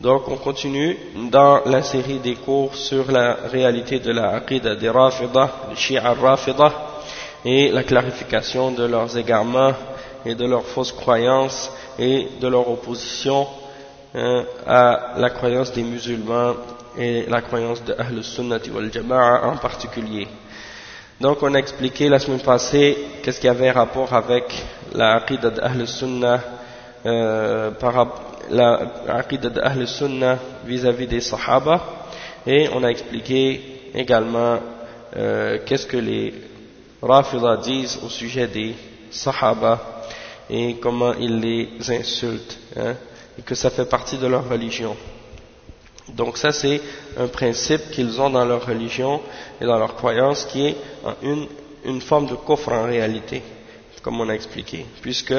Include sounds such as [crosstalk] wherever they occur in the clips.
Donc on continue dans la série des cours sur la réalité de la Aqidah des Rafida, les Shia Rafida, et la clarification de leurs égarements et de leurs fausses croyances et de leur opposition hein, à la croyance des musulmans et la croyance de Ahl Sunnati wal Jama'a en particulier. Donc on a expliqué la semaine passée qu'est-ce qui avait rapport avec la Aqidah d'Ahl Sunnah euh, par la aqidah d'Ahl Sunnah vis-à-vis des Sahaba et on a expliqué également euh, qu'est-ce que les Rafida disent au sujet des Sahaba et comment ils les insultent hein, et que ça fait partie de leur religion. Donc ça c'est un principe qu'ils ont dans leur religion et dans leur croyance qui est une, une forme de coffre en réalité, comme on a expliqué, puisque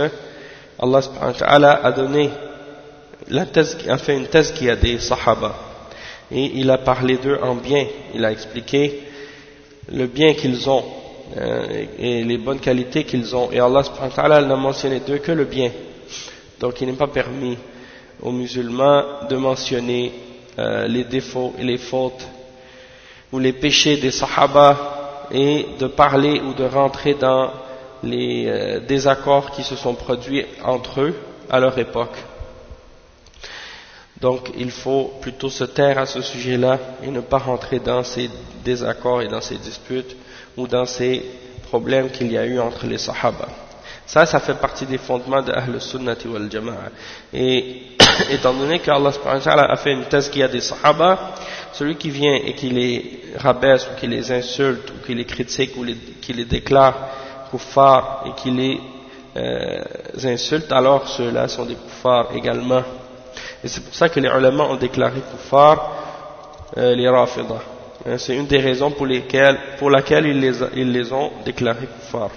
Allah a donné la thèse, a fait une thèse qui a des sahaba. Et il a parlé d'eux en bien, il a expliqué le bien qu'ils ont euh, et les bonnes qualités qu'ils ont. Et Allah n'a mentionné d'eux que le bien. Donc il n'est pas permis aux musulmans de mentionner euh, les défauts et les fautes ou les péchés des sahaba et de parler ou de rentrer dans les euh, désaccords qui se sont produits entre eux à leur époque donc il faut plutôt se taire à ce sujet-là et ne pas rentrer dans ces désaccords et dans ces disputes ou dans ces problèmes qu'il y a eu entre les sahaba. Ça, ça fait partie des fondements de Ahl Sunnati wal Jama'a. Et [coughs] étant donné qu'Allah a fait une thèse qui a des sahaba, celui qui vient et qui les rabaisse ou qui les insulte ou qui les critique ou qui les déclare kuffar et qui les euh, insulte, alors ceux-là sont des kuffars également. Et c'est pour ça que les ulama ont déclaré kuffar euh, les rafidah. C'est une des raisons pour, lesquelles, pour laquelle ils les, ils les ont déclarés kuffar.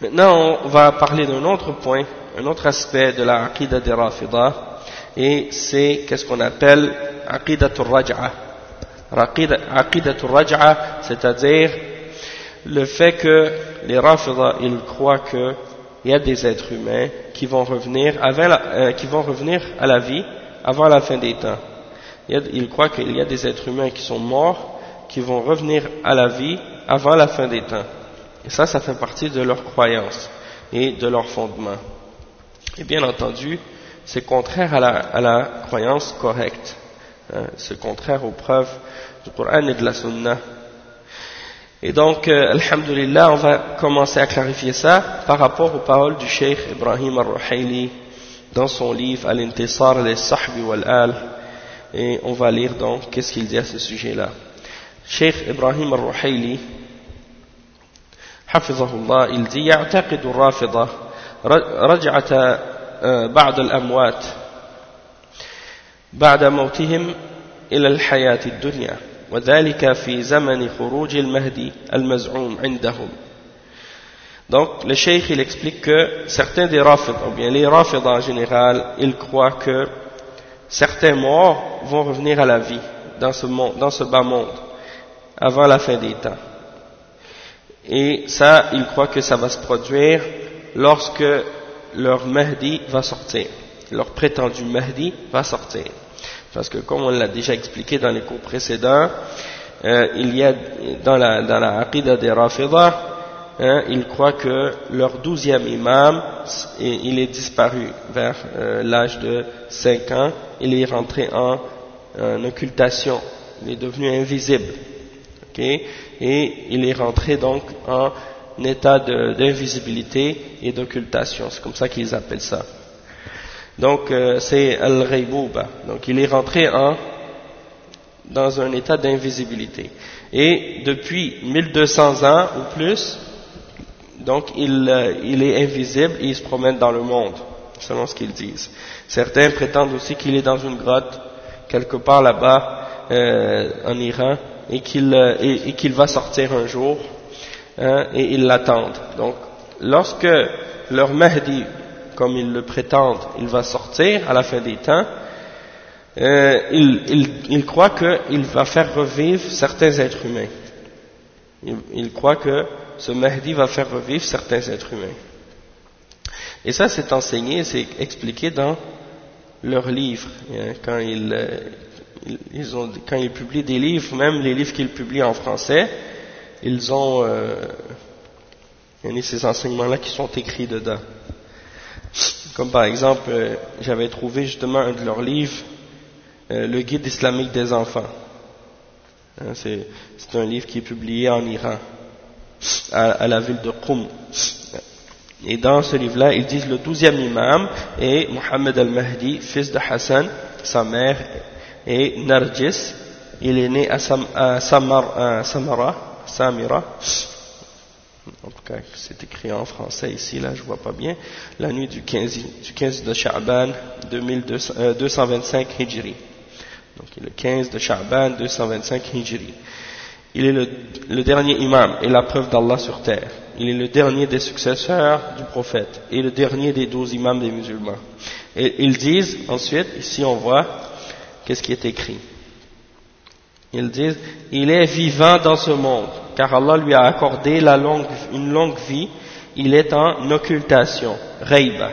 Maintenant, on va parler d'un autre point, un autre aspect de la aqidah des rafidah, et c'est qu'est-ce qu'on appelle aqidatul raj'a. Aqidatul raj'a, c'est-à-dire le fait que les rafidah, ils croient que il y a des êtres humains qui vont revenir, avant la, euh, qui vont revenir à la vie avant la fin des temps. Ils croient qu'il y a des êtres humains qui sont morts, qui vont revenir à la vie avant la fin des temps. Et ça, ça fait partie de leur croyance et de leur fondement. Et bien entendu, c'est contraire à la, à la, croyance correcte. Hein, c'est contraire aux preuves du Coran et de la Sunna. Et donc, euh, Alhamdulillah, on va commencer à clarifier ça par rapport aux paroles du Cheikh Ibrahim al-Ruhayli dans son livre Al-Intisar al-Sahbi wal-Al. Et on va lire donc qu'est-ce qu'il dit à ce sujet-là. Cheikh Ibrahim al-Ruhayli, حفظه il dit يعتقد الرافضة رجعة بعض الأموات بعد موتهم إلى الحياة الدنيا وذلك في زمن خروج المهدي المزعوم عندهم Donc, le cheikh, il explique que certains des rafids, ou bien les rafids en général, ils croient que certains morts vont revenir à la vie dans ce, monde, dans ce bas monde, avant la fin des temps. Et ça, ils croient que ça va se produire lorsque leur Mahdi va sortir, leur prétendu Mahdi va sortir. Parce que comme on l'a déjà expliqué dans les cours précédents, euh, il y a dans la, dans la Aqidah des Rafidah, hein, ils croient que leur douzième imam, il est disparu vers euh, l'âge de 5 ans, il est rentré en, occultation, il est devenu invisible. Okay? Et il est rentré donc en état d'invisibilité et d'occultation, c'est comme ça qu'ils appellent ça. Donc euh, c'est al-Raybouba, donc il est rentré en dans un état d'invisibilité. Et depuis 1200 ans ou plus, donc il, euh, il, est invisible et il se promène dans le monde, selon ce qu'ils disent. Certains prétendent aussi qu'il est dans une grotte, quelque part là-bas euh, en Iran, et qu'il et, qu'il va sortir un jour, hein, et ils l'attendent. Donc, lorsque leur Mahdi, comme ils le prétendent, il va sortir à la fin des temps, euh, il, croit qu'il va faire revivre certains êtres humains. Il, croit que ce Mahdi va faire revivre certains êtres humains. Et ça, c'est enseigné, c'est expliqué dans leurs livres. Hein, quand ils, euh, quand ils publient des livres, même les livres qu'ils publient en français, ils ont euh, ces enseignements-là qui sont écrits dedans. Comme par exemple, euh, j'avais trouvé justement un de leurs livres euh, le guide islamique des enfants. Hein, c'est un livre qui est publié en Iran, à, la ville de Qum. Et dans ce livre-là, ils disent le douzième imam est Mohammed al-Mahdi, fils de Hassan, sa mère est Narjis. Il est né à, Samara, Samira. En tout cas, c'est écrit en français ici, là, je vois pas bien. La nuit du 15, du 15 de Sha'ban 225 euh, Hijri. Donc le 15 de Sha'ban 225 Hijri. Il est le, dernier imam et la preuve d'Allah sur terre. Il est le dernier des successeurs du prophète et le dernier des douze imams des musulmans. Et ils disent ensuite, ici on voit, qu'est-ce qui est écrit. Ils disent, il est vivant dans ce monde, car Allah lui a accordé une longue vie, il est en occultation, reiba.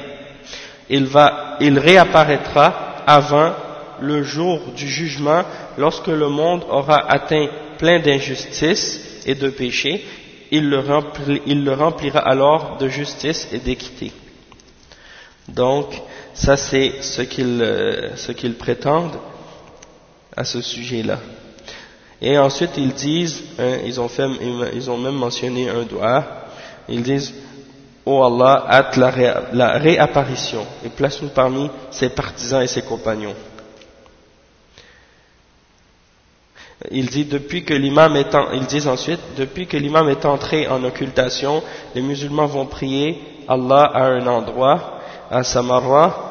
Il réapparaîtra avant le jour du jugement, lorsque le monde aura atteint plein d'injustice et de péché, il le, remplira alors de justice et d'équité. Donc, ça c'est ce qu'ils euh, prétendent à ce sujet-là. Et ensuite, ils disent, hein, ils, ont fait, ils ont même mentionné un doigt, ils disent, Oh Allah, hâte la, réapparition et place-nous parmi ses partisans et ses compagnons. Il dit depuis que l'imam est ils disent ensuite, depuis que l'imam est entré en occultation, les musulmans vont prier Allah à un endroit, à Samarra,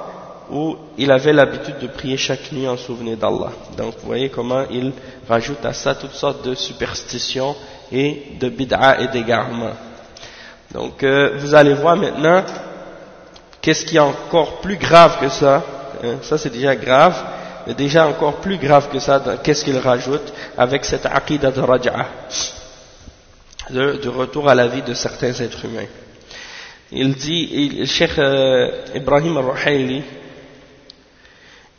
où il avait l'habitude de prier chaque nuit en souvenir d'Allah. Donc vous voyez comment il rajoute à ça toutes sortes de superstitions et de bid'a et d'égarements. Donc euh, vous allez voir maintenant qu'est-ce qui est encore plus grave que ça. Hein, ça c'est déjà grave déjà encore plus grave que ça, qu'est-ce qu'il rajoute avec cette aqidah de raja'a, de, retour à la vie de certains êtres humains. Il dit, le Cheikh euh, Ibrahim al-Ruhayli,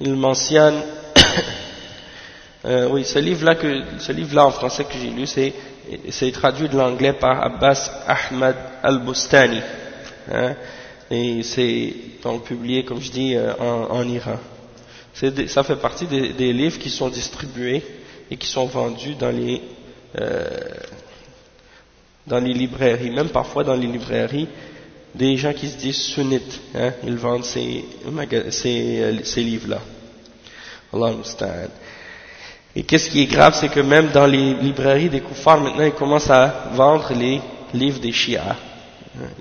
il mentionne, [coughs] euh, oui, ce livre-là ce livre-là en français que j'ai lu, c'est, c'est traduit de l'anglais par Abbas Ahmad al-Bustani, hein, et c'est donc publié, comme je dis, euh, en, en Iran. Ça fait partie des, livres qui sont distribués et qui sont vendus dans les, euh, dans les librairies, même parfois dans les librairies, des gens qui se disent sunnites, hein, ils vendent ces, ces, ces livres-là. Allah Et qu'est-ce qui est grave, c'est que même dans les librairies des koufars, maintenant, ils commencent à vendre les livres des chiites.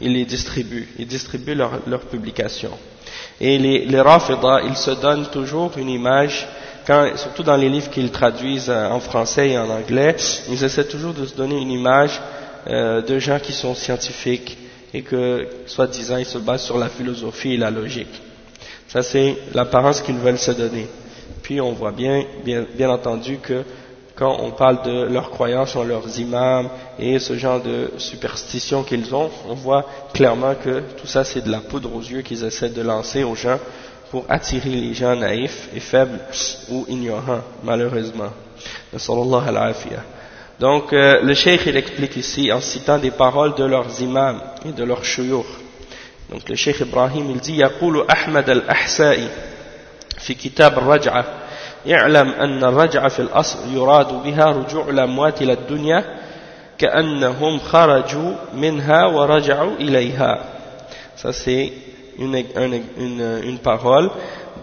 Ils les distribuent, ils distribuent leurs leur publications. Et les, les ils se donnent toujours une image, quand, surtout dans les livres qu'ils traduisent euh, en français et en anglais, ils essaient toujours de se donner une image euh, de gens qui sont scientifiques et que, soi-disant, ils se basent sur la philosophie et la logique. Ça, c'est l'apparence qu'ils veulent se donner. Puis on voit bien, bien, entendu que quand on parle de leurs croyances en leurs imams et ce genre de superstition qu'ils ont, on voit clairement que tout ça c'est de la poudre aux yeux qu'ils essaient de lancer aux gens pour attirer les gens naïfs et faibles ou ignorants, malheureusement. Donc euh, le cheikh il explique ici en citant des paroles de leurs imams et de leurs shuyukh. Donc le cheikh Ibrahim il dit يقول أحمد الأحسائي في كتاب الرجعة يعلم أن الرجعة في الأصل يراد بها رجوع الأموات إلى الدنيا كأنهم خرجوا منها ورجعوا إليها ça c'est une, une, une, une parole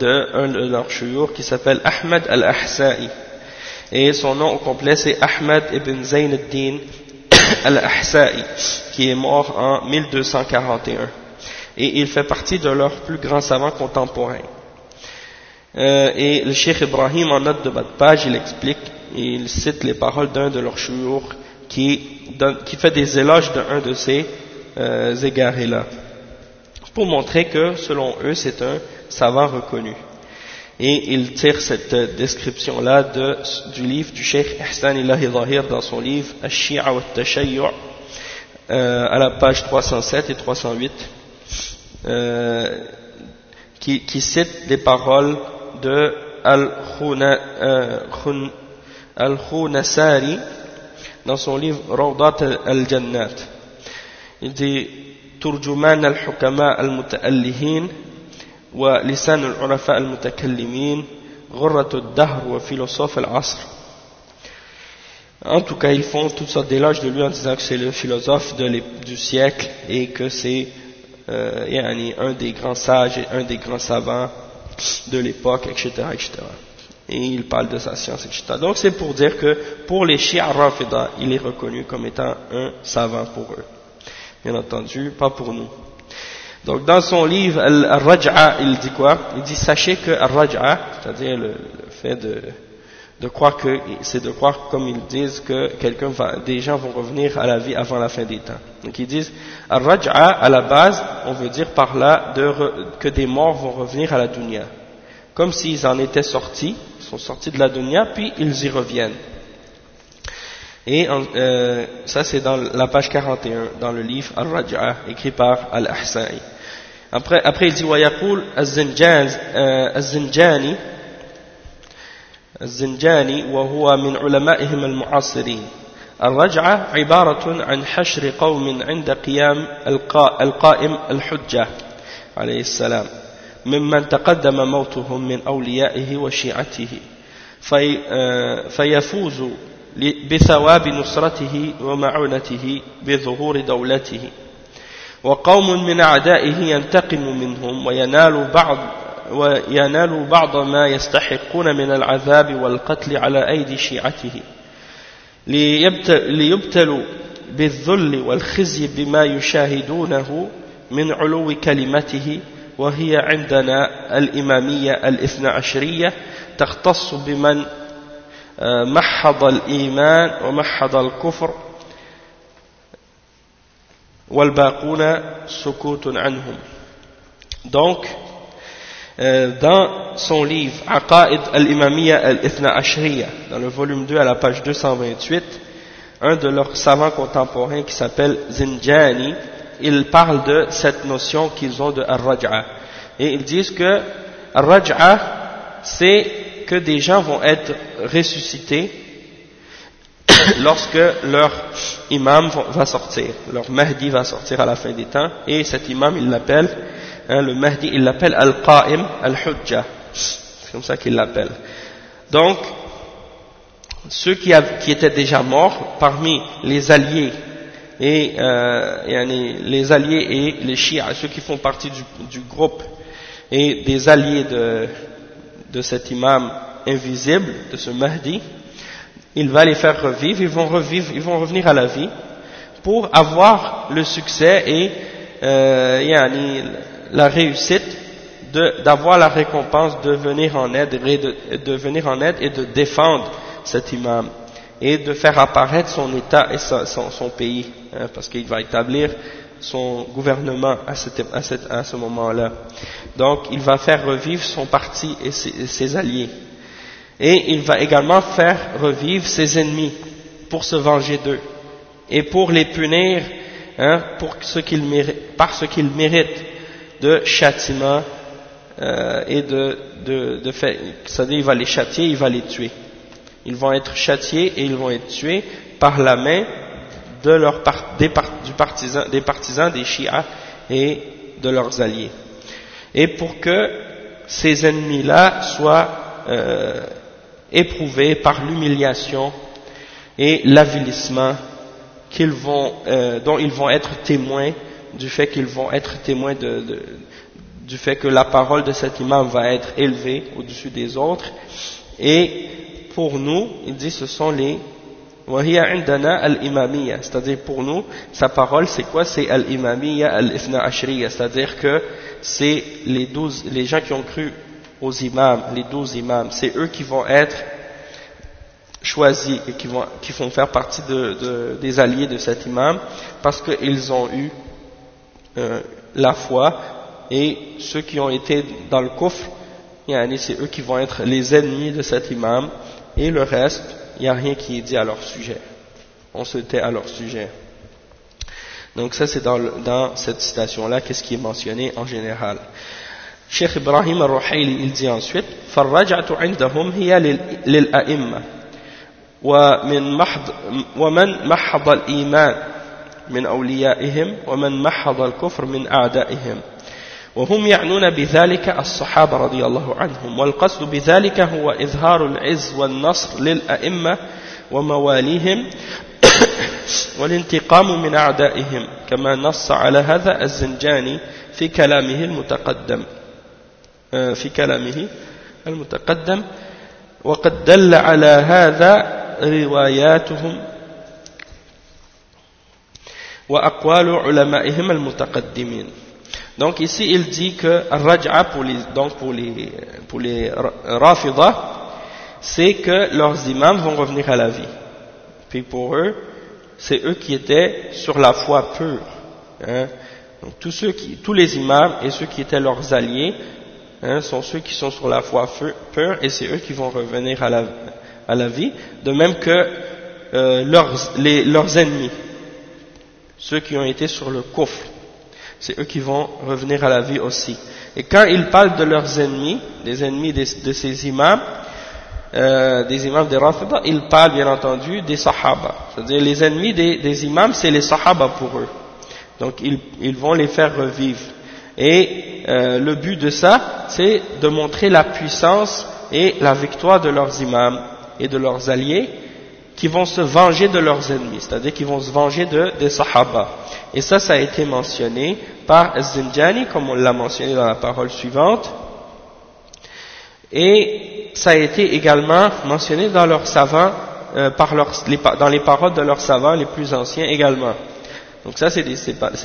de un de leurs shuyukh qui s'appelle Ahmed al-Ahsa'i et son nom au complet c'est Ahmed ibn Zayn al-Din al-Ahsa'i qui est mort en 1241 et il fait partie de leurs plus grands savants contemporains. Euh, et le Cheikh Ibrahim en note de bas de page il explique il cite les paroles d'un de leurs shuyukh qui, fait des éloges d'un de ces euh, égarés là pour montrer que selon eux c'est un savant reconnu et il tire cette euh, description-là du livre du Cheikh Ihsan Ilahi Zahir dans son livre Al-Shia wa Tashayyu' euh, à la page 307 et 308 euh, qui, qui cite les paroles de euh, Al-Khunasari dans son livre Rawdat al-Jannat. Il dit « Turjuman » ولسان العرفاء المتكلمين غرة الدهر وفيلسوف العصر En tout cas, ils font toutes sortes d'éloges de lui en disant que c'est le philosophe de du siècle et que c'est euh, un des grands sages et un des grands savants de l'époque, etc., etc. Et il parle de sa science, etc. Donc c'est pour dire que pour les Shia Rafida, il est reconnu comme étant un savant pour eux. Bien entendu, pas pour nous. Donc dans son livre Al-Raj'a, il dit quoi? Il dit sachez que Al-Raj'a, c'est-à-dire le, fait de, de croire que c'est de croire comme ils disent que quelqu'un va, des gens vont revenir à la vie avant la fin des temps. Donc ils disent Al-Raj'a à la base, on veut dire par là de que des morts vont revenir à la dunya. Comme s'ils en étaient sortis, ils sont sortis de la dunya, puis ils y reviennent. Et euh, ça c'est dans la page 41 dans le livre Al-Raj'a écrit par Al-Ahsa'i. Après, après il dit ويقول الزنجاني الزنجاني وهو من علمائهم المعاصرين الرجعة عبارة عن حشر قوم عند قيام القائم الحجة عليه السلام ممن تقدم موتهم من أوليائه وشيعته في فيفوز بثواب نصرته ومعونته بظهور دولته وقوم من أعدائه ينتقم منهم وينال بعض وينال بعض ما يستحقون من العذاب والقتل على أيدي شيعته. ليبتلوا بالذل والخزي بما يشاهدونه من علو كلمته وهي عندنا الإمامية الاثنى عشرية تختص بمن محض الإيمان ومحض الكفر donc euh, dans son livre Aqaid al-Imamiyya al-Ithna Ashriya dans le volume 2 à la page 228 un de leurs savants contemporains qui s'appelle Zinjani il parle de cette notion qu'ils ont de Ar-Raj'a. Et ils disent que Ar-Raj'a c'est que des gens vont être ressuscités lorsque leur imam va sortir, leur Mahdi va sortir à la fin des temps, et cet imam, il l'appelle, hein, le Mahdi, il l'appelle Al-Qa'im Al-Hujjah. C'est comme ça qu'il l'appelle. Donc, ceux qui, étaient déjà morts, parmi les alliés, et euh, les alliés et les chiites, ceux qui font partie du, du groupe, et des alliés de, de cet imam invisible, de ce Mahdi, il va les faire revivre, ils vont revivre, ils vont revenir à la vie pour avoir le succès et euh, la réussite d'avoir la récompense de venir en aide et de, venir en aide et de défendre cet imam et de faire apparaître son état et son, pays hein, parce qu'il va établir son gouvernement à, cette, ce moment-là. Donc il va faire revivre son parti et ses alliés. Et il va également faire revivre ses ennemis pour se venger d'eux et pour les punir hein, pour ce méritent, par ce qu'ils méritent de châtiment euh, et de, de, de fait, c'est-à-dire il va les châtier, il va les tuer. Ils vont être châtiés et ils vont être tués par la main de leur des partisans des chiites et de leurs alliés. Et pour que ces ennemis-là soient euh, éprouvés par l'humiliation et l'avilissement euh, dont ils vont être témoins du fait qu'ils vont être témoins du fait que la parole de cet imam va être élevée au-dessus des autres. Et pour nous, il dit ce sont les c'est-à-dire pour nous, sa parole c'est quoi? C'est al-imamiyya al-ifna ashriya, c'est-à-dire que c'est les douze, les gens qui ont cru aux imams, les douze imams, c'est eux qui vont être choisis et qui vont, qui vont faire partie de, de, des alliés de cet imam parce qu'ils ont eu euh, la foi et ceux qui ont été dans le coffre, c'est eux qui vont être les ennemis de cet imam et le reste, il n'y a rien qui est dit à leur sujet. On se tait à leur sujet. Donc ça c'est dans, dans, cette citation-là, qu'est-ce qui est mentionné en général. Cheikh Ibrahim al-Ruhayli, il dit فَالرَّجْعَةُ عِنْدَهُمْ هِيَ لِلْأَئِمَّةِ. ومن محض ومن محض الإيمان من أوليائهم ومن محض الكفر من أعدائهم. وهم يعنون بذلك الصحابة رضي الله عنهم. والقصد بذلك هو إظهار العز والنصر للأئمة ومواليهم [coughs] والانتقام من أعدائهم كما نص على هذا الزنجاني في كلامه المتقدم. في كلامه المتقدم وقد دل على هذا رواياتهم وأقوال علمائهم المتقدمين Donc ici, il dit que Raj'a pour les, donc pour les, pour les c'est que leurs imams vont revenir à la vie. Puis pour eux, c'est eux qui étaient sur la foi pure. Hein. Donc tous, ceux qui, tous les imams et ceux qui étaient leurs alliés hein, sont ceux qui sont sur la foi pure et c'est eux qui vont revenir à la, à la vie. De même que euh, leurs, les, leurs ennemis, ceux qui ont été sur le coffre c'est eux qui vont revenir à la vie aussi. Et quand ils parlent de leurs ennemis, des ennemis de, ces imams, euh, des imams des Rafida, ils parlent bien entendu des Sahaba. C'est-à-dire les ennemis des, imams, c'est les Sahaba pour eux. Donc ils, vont les faire revivre. Et euh, le but de ça, c'est de montrer la puissance et la victoire de leurs imams et de leurs alliés qui vont se venger de leurs ennemis, c'est-à-dire qui vont se venger de, des Sahaba. Et ça, ça a été mentionné par Zinjani, comme on l'a mentionné dans la parole suivante. Et ça a été également mentionné dans leurs savants, euh, dans les paroles de leurs savants les plus anciens également. Donc ça, c'est des,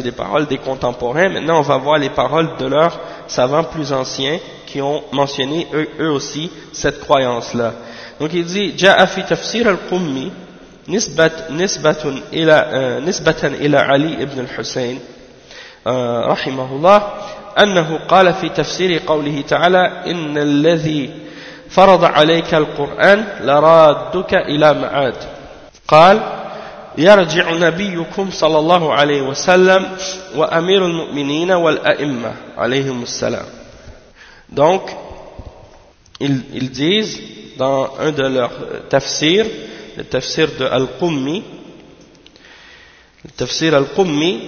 des, paroles des contemporains. Maintenant, on va voir les paroles de leurs savants plus anciens qui ont mentionné eux, eux aussi cette croyance-là. Donc il dit, جاء في تفسير القمي نسبة, نسبة, إلى, نسبة إلى علي بن الحسين رحمه الله أنه قال في تفسير قوله تعالى إن الذي فرض عليك القرآن لرادك إلى معاد قال يرجع نبيكم صلى الله عليه وسلم وأمير المؤمنين والأئمة عليهم السلام donc ils, ils disent dans un de leurs tafsirs le tafsir de Al-Qummi, le tafsir Al-Qummi,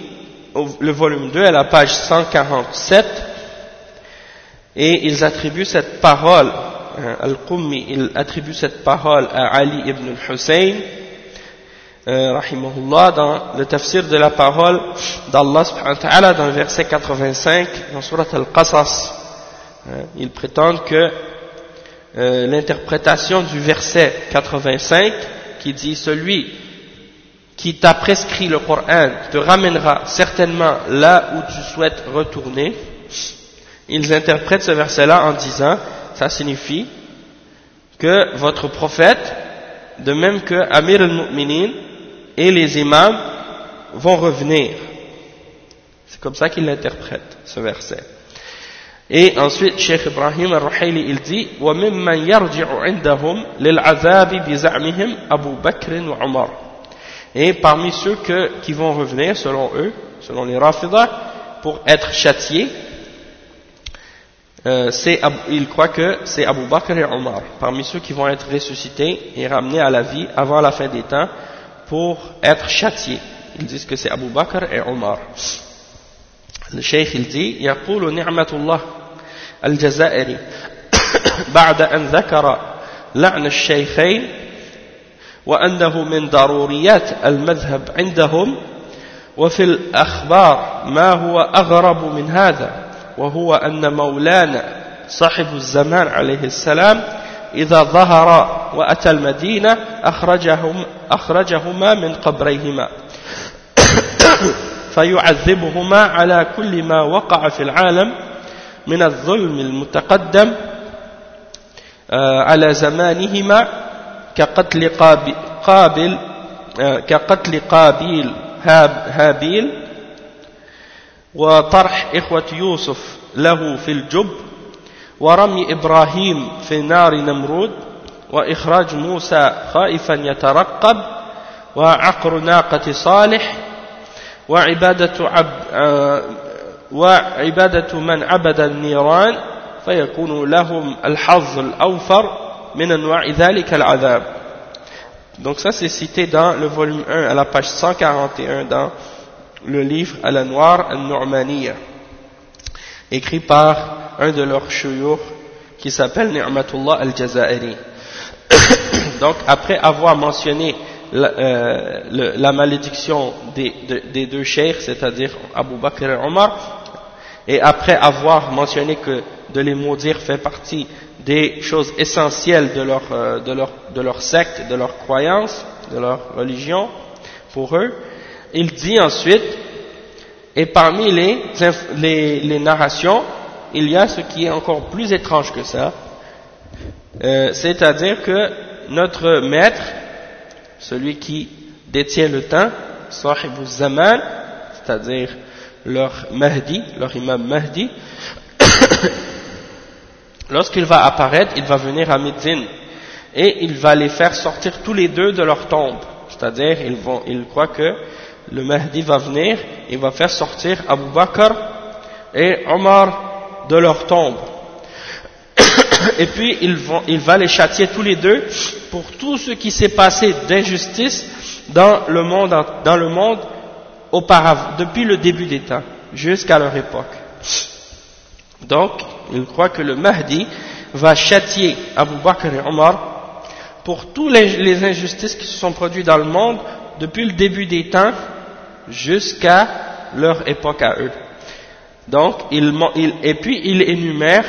le volume 2 à la page 147, et ils attribuent cette parole, hein, Al-Qummi, il attribue cette parole à Ali ibn al-Hussein, euh, dans le tafsir de la parole d'Allah subhanahu wa ta'ala dans le verset 85, dans surat Al-Qasas. Hein, ils prétendent que euh, l'interprétation du verset 85 qui dit celui qui t'a prescrit le Coran te ramènera certainement là où tu souhaites retourner. Ils interprètent ce verset-là en disant, ça signifie que votre prophète, de même que Amir al-Mu'minin et les imams vont revenir. C'est comme ça qu'ils l'interprètent, ce verset. Et ensuite, Cheikh Ibrahim al-Ruhayli, il dit وَمِمَّنْ يَرْجِعُ عِنْدَهُمْ لِلْعَذَابِ بِزَعْمِهِمْ أَبُو بَكْرٍ وَعُمَرٍ Et parmi ceux que, qui vont revenir, selon eux, selon les Rafidah, pour être châtiés, euh, il croit que c'est Abu Bakr et Omar, parmi ceux qui vont être ressuscités et ramenés à la vie avant la fin des temps pour être châtiés. Ils disent que c'est Abu Bakr et Omar. Le cheikh il dit يقول نعمة الله الجزائري بعد أن ذكر لعن الشيخين وأنه من ضروريات المذهب عندهم وفي الأخبار ما هو أغرب من هذا وهو أن مولانا صاحب الزمان عليه السلام إذا ظهر وأتى المدينة أخرجهم أخرجهما من قبريهما. [coughs] فيعذبهما على كل ما وقع في العالم من الظلم المتقدم آه، على زمانهما كقتل قابل آه، كقتل قابيل هابيل وطرح إخوة يوسف له في الجب ورمي إبراهيم في نار نمرود وإخراج موسى خائفا يترقب وعقر ناقة صالح وعبادة, عب آه، وعبادة من عبد النيران فيكون لهم الحظ الأوفر من أنواع ذلك العذاب. Donc ça c'est cité dans le volume 1 à la page 141 dans le livre à la noire al-Nu'maniyya écrit par un de leurs chouyours qui s'appelle Ni'matullah al-Jazairi. [coughs] Donc après avoir mentionné la, euh, malédiction des, de, des deux cheikhs, c'est-à-dire Abu Bakr et Omar, et après avoir mentionné que de les maudire fait partie des choses essentielles de leur, euh, secte, de leur croyance, de leur religion, pour eux, il dit ensuite, et parmi les narrations, il y a ce qui est encore plus étrange que ça, euh, c'est-à-dire que notre maître, celui qui détient le temps, Sahibul Zaman, c'est-à-dire leur Mahdi, leur imam Mahdi, [coughs] lorsqu'il va apparaître, il va venir à Médine et il va les faire sortir tous les deux de leur tombe. C'est-à-dire, ils, ils croient que le Mahdi va venir, il va faire sortir Abu Bakr et Omar de leur tombe. [coughs] et puis, il, va les châtier tous les deux pour tout ce qui s'est passé d'injustice dans le monde, dans le monde auparavant, depuis le début des temps, jusqu'à leur époque. Donc, il croit que le Mahdi va châtier Abu Bakr et Omar pour toutes les, injustices qui se sont produites dans le monde depuis le début des temps jusqu'à leur époque à eux. Donc, il, et puis il énumère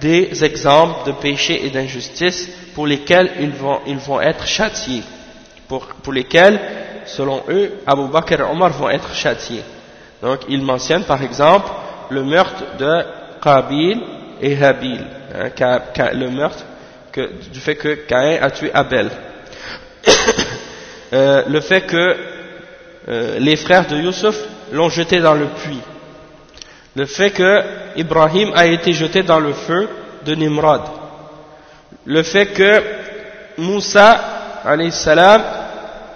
des exemples de péchés et d'injustices pour lesquels ils vont, ils vont être châtiés, pour, pour lesquels, selon eux, Abu Bakr et Omar vont être châtiés. Donc, il mentionne par exemple le meurtre de Qabil et Habil, hein, le meurtre du fait que Caïn a tué Abel. [coughs] euh, le fait que euh, les frères de Youssef l'ont jeté dans le puits. Le fait que Ibrahim a été jeté dans le feu de Nimrod. Le fait que Moussa, salam,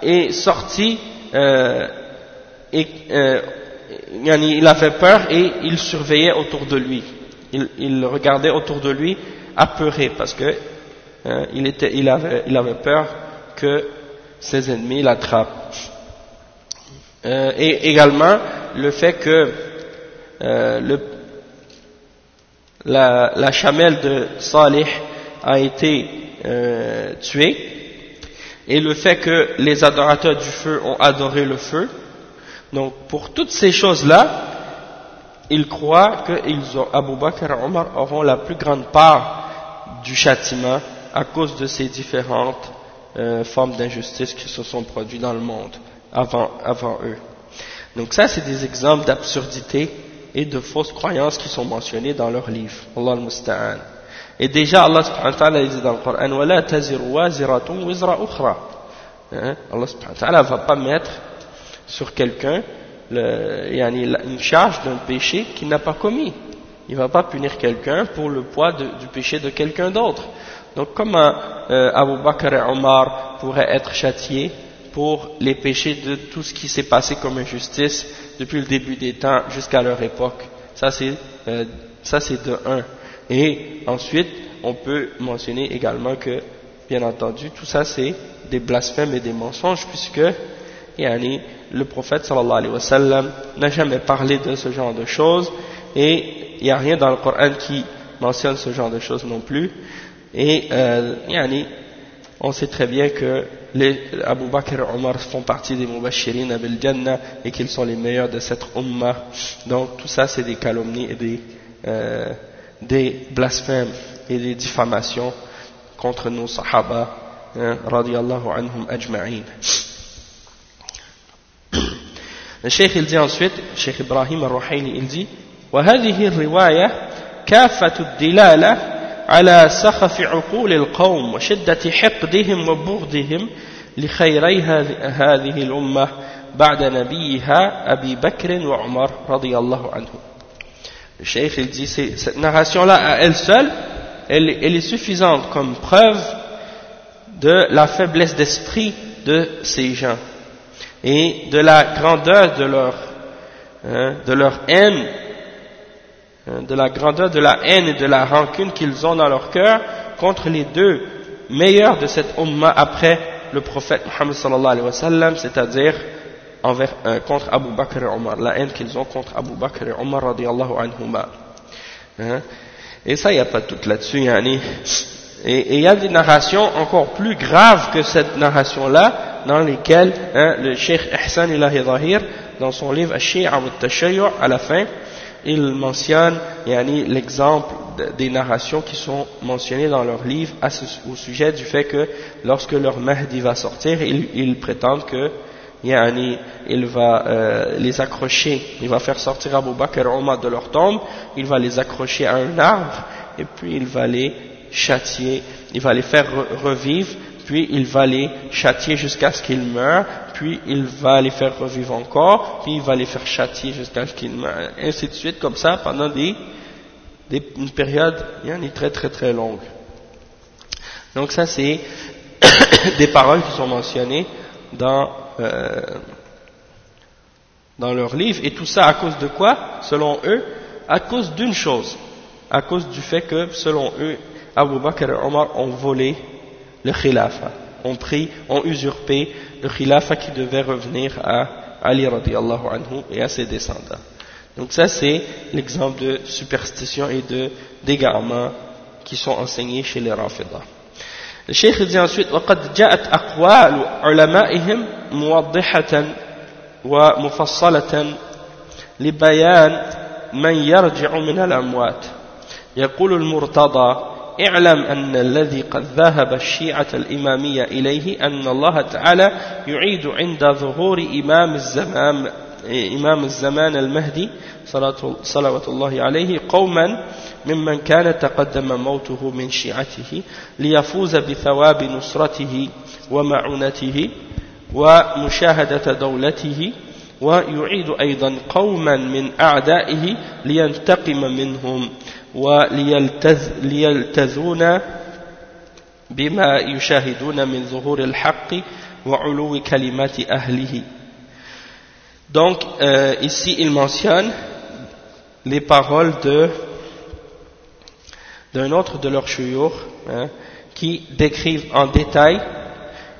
est sorti euh, et euh, il avait peur et il surveillait autour de lui. Il, regardait autour de lui apeuré parce que euh, il, était, il, avait, il avait peur que ses ennemis l'attrapent. Euh, et également le fait que euh, le, la, la, chamelle de Salih a été tuée et le fait que les adorateurs du feu ont adoré le feu donc pour toutes ces choses-là, ils croient que Abu Bakr et Omar auront la plus grande part du châtiment à cause de ces différentes euh, formes d'injustice qui se sont produites dans le monde avant, avant eux. Donc ça, c'est des exemples d'absurdité et de fausses croyances qui sont mentionnées dans leur livre. Allah al-Musta'an. Et déjà, Allah subhanahu wa ta'ala dit dans le Coran, hein? Allah subhanahu wa ta'ala ne va pas mettre sur quelqu'un une charge d'un péché qu'il n'a pas commis. Il ne va pas punir quelqu'un pour le poids du péché de quelqu'un d'autre. Donc comment euh, Abu Bakr et Omar pourraient être châtiés pour les péchés de tout ce qui s'est passé comme injustice depuis le début des temps jusqu'à leur époque. Ça c'est euh, de un. Et ensuite, on peut mentionner également que, bien entendu, tout ça c'est des blasphèmes et des mensonges puisque yani, le prophète sallallahu alayhi wa sallam n'a jamais parlé de ce genre de choses et il n'y a rien dans le Coran qui mentionne ce genre de choses non plus. Et euh, yani, on sait très bien que les Abu Bakr et Omar font partie des Mubashirin Abil Jannah et qu'ils sont les meilleurs de cette Ummah. Donc tout ça c'est des calomnies et des, euh, des blasphèmes et des diffamations contre nos Sahaba, hein, radiallahu anhum ajma'in. Le Cheikh il dit ensuite, Cheikh Ibrahim al-Ruhayli il dit, وهذه الرواية كافة الدلالة على سخف عقول القوم وشدة حقدهم وبغضهم لخيري هذه الأمة بعد نبيها أبي بكر وعمر رضي الله عنهم Le cheikh il dit cette narration là à elle seule elle, elle est suffisante comme preuve de la faiblesse d'esprit de ces gens et de la grandeur de leur, hein, de leur haine Hein, de la grandeur de la haine et de la rancune qu'ils ont dans leur cœur contre les deux meilleurs de cette umma après le prophète Muhammad sallallahu alayhi wa sallam, c'est-à-dire envers, euh, contre Abu Bakr et Omar, la haine qu'ils ont contre Abu Bakr et Omar radiallahu anhuma. Hein? Et ça, il n'y a pas de tout là-dessus, yani. Et il y a des narrations encore plus graves que cette narration-là, dans lesquelles hein, le Cheikh Ihsan Ilahi Zahir, dans son livre Ash-Shi'a al à la fin, il mentionne l'exemple des narrations qui sont mentionnées dans leur livre au sujet du fait que lorsque leur Mahdi va sortir, ils, prétendent que il va euh, les accrocher, il va faire sortir Abu Bakr Omar de leur tombe, il va les accrocher à un arbre et puis il va les châtier, il va les faire revivre, puis il va les châtier jusqu'à ce qu'ils meurent, puis il va les faire revivre encore, puis il va les faire châtier jusqu'à ce qu'ils meurent, ainsi de suite, comme ça, pendant des, des une période très très très longue. Donc ça c'est [coughs] des paroles qui sont mentionnées dans, euh, dans leur livre, et tout ça à cause de quoi? Selon eux, à cause d'une chose, à cause du fait que, selon eux, Abu Bakr et Omar ont volé le khilafa, ont pris, ont usurpé le khilafa qui devait revenir à Ali radiallahu anhu et à ses descendants. Donc ça c'est l'exemple de superstition et de d'égarement qui sont enseignés chez les Rafidah. Le Cheikh dit ensuite وقد جاءت أقوال علمائهم موضحة ومفصلة لبيان من يرجع من الأموات يقول المرتضى اعلم أن الذي قد ذهب الشيعة الإمامية إليه أن الله تعالى يعيد عند ظهور إمام الزمان إمام الزمان المهدي صلوات الله عليه قوما ممن كان تقدم موته من شيعته ليفوز بثواب نصرته ومعونته ومشاهدة دولته ويعيد أيضا قوما من أعدائه لينتقم منهم. وليلتزون بما يشاهدون من ظهور الحق وعلو كلمات أهله Donc, euh, ici, il mentionne les paroles de d'un autre de leurs chouyours hein, qui décrivent en détail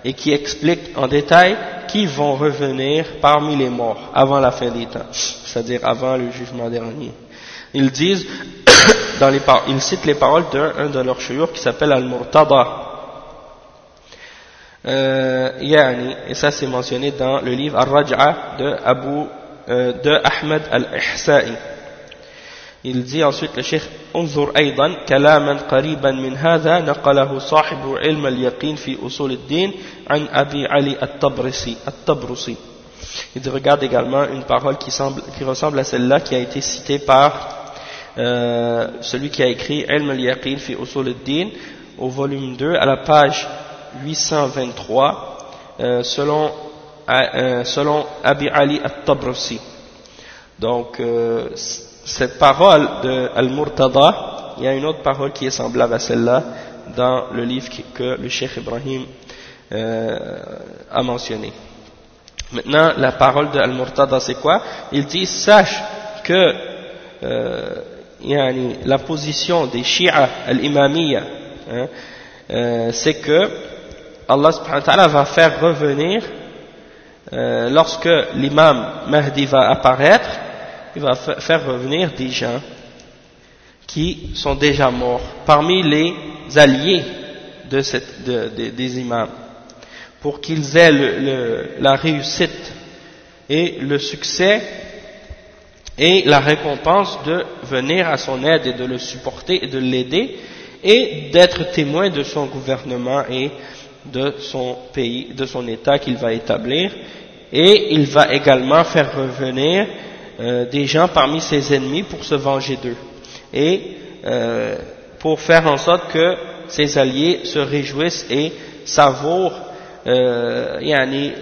et qui expliquent en détail qui vont revenir parmi les morts avant la fin des temps, c'est-à-dire avant le jugement dernier. Ils disent [coughs] dans les ils citent les paroles d'un de leurs chouyours qui s'appelle Al-Murtada. Euh, yani, et ça c'est mentionné dans le livre Al-Raj'a de Abu euh, de Ahmed Al-Ihsa'i. Il dit ensuite le Cheikh انظر أيضا كلاما قريبا من هذا نقله صاحب علم اليقين في أصول الدين عن أبي علي الطبرسي الطبرسي Il dit regarde également une parole qui, semble, qui ressemble à celle-là qui a été citée par euh, celui qui a écrit Ilm al-Yaqin fi Usul al-Din au volume 2 à la page 823 euh, selon, euh, selon Abi Ali al-Tabrasi. Donc cette parole de Al-Murtada, il y a une autre parole qui est semblable à celle-là dans le livre que le Cheikh Ibrahim a mentionné. Maintenant, la parole de Al-Murtada, c'est quoi? Il dit, sache que la position des Shia al-Imamiyya, hein, euh, c'est que Allah va faire revenir, euh, lorsque l'imam Mahdi va apparaître, il va faire revenir des gens qui sont déjà morts, parmi les alliés de des imams, pour qu'ils aient la réussite et le succès et la récompense de venir à son aide et de le supporter et de l'aider et d'être témoin de son gouvernement et de son pays, de son État qu'il va établir. Et il va également faire revenir euh, des gens parmi ses ennemis pour se venger d'eux. Et euh, pour faire en sorte que ses alliés se réjouissent et savourent euh,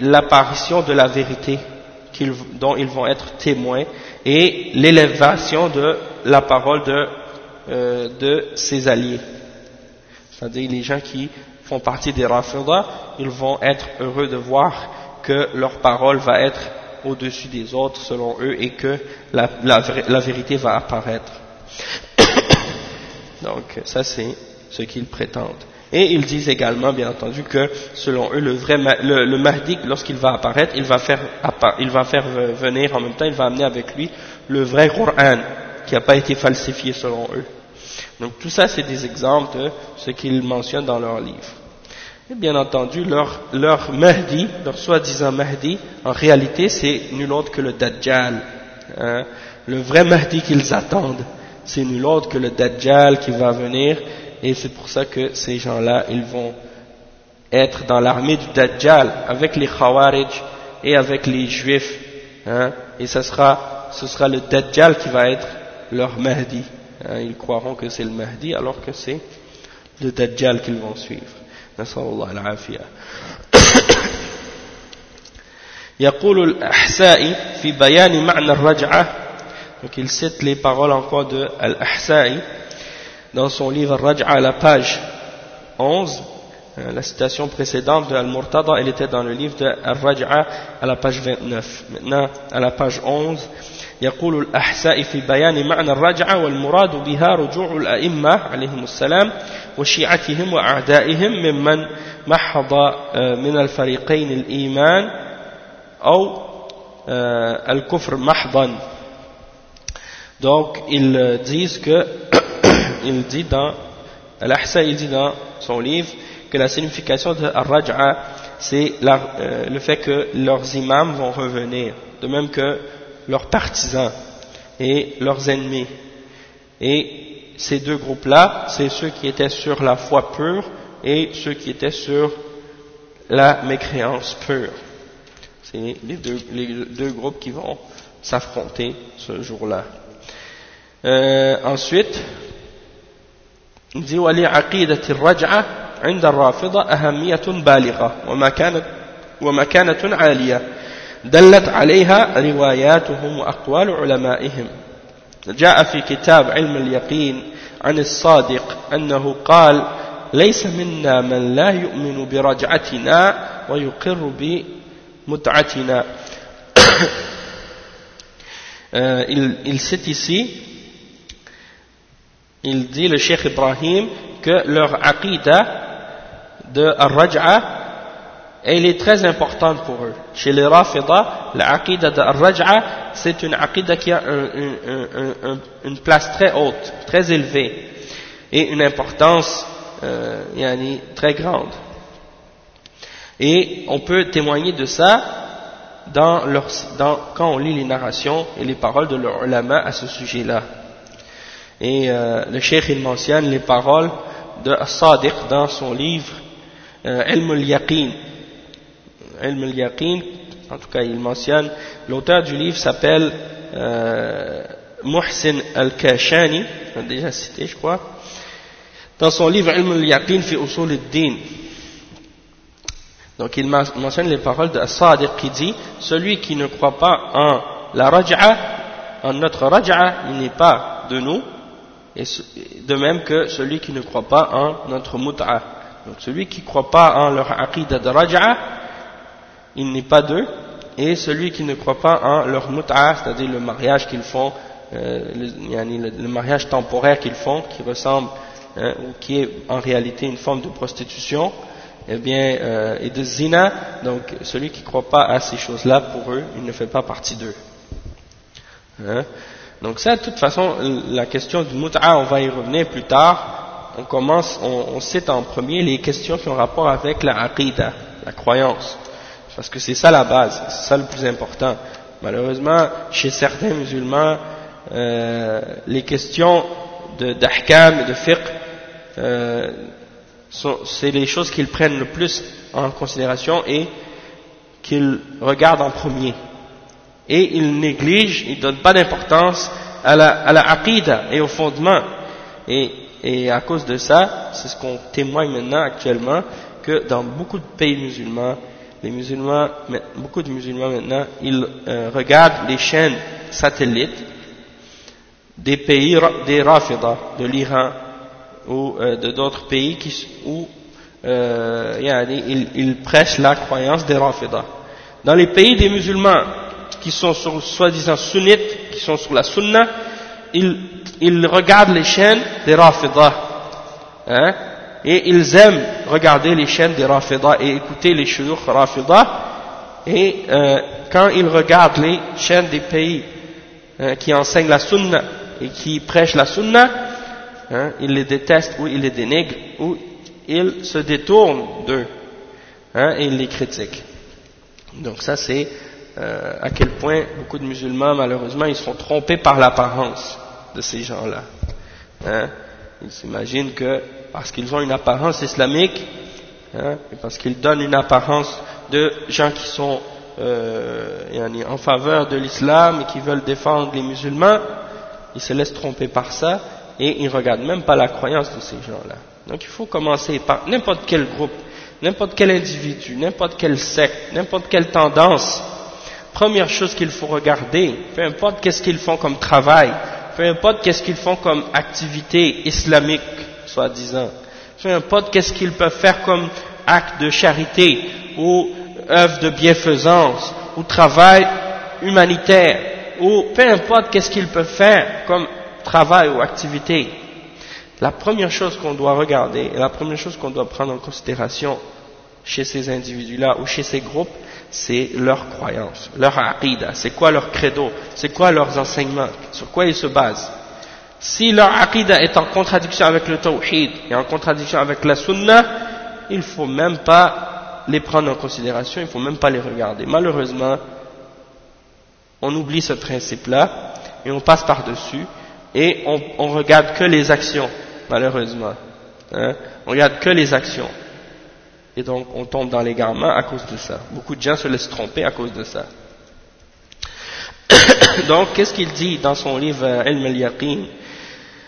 l'apparition de la vérité dont ils vont être témoins et l'élévation de la parole de, euh, de ses alliés. C'est-à-dire les gens qui font partie des Rafidah, ils vont être heureux de voir que leur parole va être au-dessus des autres selon eux et que la, la, vérité va apparaître. [coughs] Donc ça c'est ce qu'ils prétendent. Et ils disent également, bien entendu, que selon eux, le vrai le, Mahdi, lorsqu'il va apparaître, il va, faire, il va faire venir en même temps, il va amener avec lui le vrai Coran, qui n'a pas été falsifié selon eux. Donc tout ça, c'est des exemples de ce qu'ils mentionnent dans leur livre. Et bien entendu, leur, leur Mahdi, leur soi-disant Mahdi, en réalité, c'est nul autre que le Dajjal. Hein. Le vrai Mahdi qu'ils attendent, c'est nul autre que le Dajjal qui va venir et c'est pour ça que ces gens-là, ils vont être dans l'armée du Dajjal avec les Khawarij et avec les Juifs, hein, et ce sera, ce sera le Dajjal qui va être leur Mahdi. Hein, ils croiront que c'est le Mahdi alors que c'est le Dajjal qu'ils vont suivre. يقول الأحسائي في بيان معنى الرجعة donc il cite les paroles encore de Al-Ahsa'i dans son livre Raj'a à la page 11, euh, la citation précédente de Al-Murtada, elle était dans le livre de Al-Raj'a à la page 29. Maintenant, à la page 11, يقول الأحساء في بيان معنى الرجعة والمراد بها رجوع الأئمة عليهم السلام وشيعتهم وأعدائهم ممن محض من الفريقين الإيمان أو الكفر محضا donc ils disent que il dit dans il dit dans son livre que la signification de Ar-Raj'a, c'est euh, le fait que leurs imams vont revenir, de même que leurs partisans et leurs ennemis. Et ces deux groupes-là, c'est ceux qui étaient sur la foi pure et ceux qui étaient sur la mécréance pure. C'est les deux, les deux groupes qui vont s'affronter ce jour-là. Euh, ensuite, ولعقيدة الرجعة عند الرافضة أهمية بالغة ومكانة عالية. دلت عليها رواياتهم وأقوال علمائهم. جاء في كتاب علم اليقين عن الصادق أنه قال ليس منا من لا يؤمن برجعتنا ويقر بمتعتنا. il, il cite ici il dit le Cheikh Ibrahim que leur aqidah de Ar-Raj'a elle est très importante pour eux. Chez les Rafida, la de Ar-Raj'a c'est une aqidah qui a une place très haute, très élevée et une importance euh, très grande. Et on peut témoigner de ça dans leur, dans, quand on lit les narrations et les paroles de leurs ulama à ce sujet-là. Et euh, le cheikh il mentionne les paroles de As-Sadiq dans son livre euh, Ilm al-Yaqin. Ilm al-Yaqin, en tout cas il mentionne, l'auteur du livre s'appelle euh, Muhsin al-Kashani, déjà cité je crois, dans son livre Ilm al-Yaqin fi usul al-Din. Donc il mentionne les paroles de As-Sadiq qui dit, celui qui ne croit pas en la raj'a en notre raj'a, il n'est pas de nous, et de même que celui qui ne croit pas en notre mut'a. Donc celui qui ne croit pas en leur aqidah de il n'est pas d'eux, et celui qui ne croit pas en leur mut'a, c'est-à-dire le mariage qu'ils font, euh, le, mariage temporaire qu'ils font, qui ressemble, hein, ou qui est en réalité une forme de prostitution, eh bien, euh, et de zina, donc celui qui ne croit pas à ces choses-là, pour eux, il ne fait pas partie d'eux. Hein? Donc ça, de toute façon, la question du mut'a, on va y revenir plus tard. On commence, on, cite en premier les questions qui ont rapport avec la la croyance. Parce que c'est ça la base, c'est ça le plus important. Malheureusement, chez certains musulmans, euh, les questions d'ahkam et de fiqh, euh, c'est les choses qu'ils prennent le plus en considération et qu'ils regardent en premier. Et ils négligent, ils ne donnent pas d'importance à la, à la aqidah et au fondement. Et, et à cause de ça, c'est ce qu'on témoigne maintenant actuellement, que dans beaucoup de pays musulmans, les musulmans, beaucoup de musulmans maintenant, ils euh, regardent les chaînes satellites des pays, des Rafidah, de l'Iran, ou euh, de d'autres pays qui, où euh, ils, ils, prêchent la croyance des Rafidah. Dans les pays des musulmans qui sont soi-disant sunnites, qui sont sur la sunna, ils, ils regardent les chaînes des Rafidah. Hein, et ils aiment regarder les chaînes des Rafidah et écouter les shuyukh Rafidah. Et euh, quand ils regardent les chaînes des pays euh, qui enseignent la sunna et qui prêchent la sunna, hein, il les déteste ou il les dénigre ou il se détourne d'eux hein, et il les critique. Donc ça c'est euh, à quel point beaucoup de musulmans malheureusement ils sont trompés par l'apparence de ces gens-là. Hein. Ils s'imaginent que parce qu'ils ont une apparence islamique, hein, parce qu'ils donnent une apparence de gens qui sont euh, en faveur de l'islam et qui veulent défendre les musulmans, ils se laissent tromper par ça et ils ne regardent même pas la croyance de ces gens-là. Donc il faut commencer par n'importe quel groupe, n'importe quel individu, n'importe quel secte, n'importe quelle tendance. Première chose qu'il faut regarder, peu importe qu'est-ce qu'ils font comme travail, peu importe qu'est-ce qu'ils font comme activité islamique, soi-disant, peu importe qu'est-ce qu'ils peuvent faire comme acte de charité ou œuvre de bienfaisance ou travail humanitaire ou peu importe qu'est-ce qu'ils peuvent faire comme travail ou activité, la première chose qu'on doit regarder et la première chose qu'on doit prendre en considération chez ces individus-là ou chez ces groupes, c'est leur croyance, leur aqidah, c'est quoi leur credo, c'est quoi leurs enseignements, sur quoi ils se basent? Si leur aqidah est en contradiction avec le tawhid et en contradiction avec la sunnah, il ne faut même pas les prendre en considération, il ne faut même pas les regarder. Malheureusement, on oublie ce principe-là et on passe par-dessus et on, on regarde que les actions, malheureusement. Hein. On regarde que les actions Et donc on tombe dans l'égarement à cause de ça. Beaucoup de gens se laissent tromper à cause de ça. [coughs] donc qu'est-ce qu'il dit dans son livre El al-Yaqin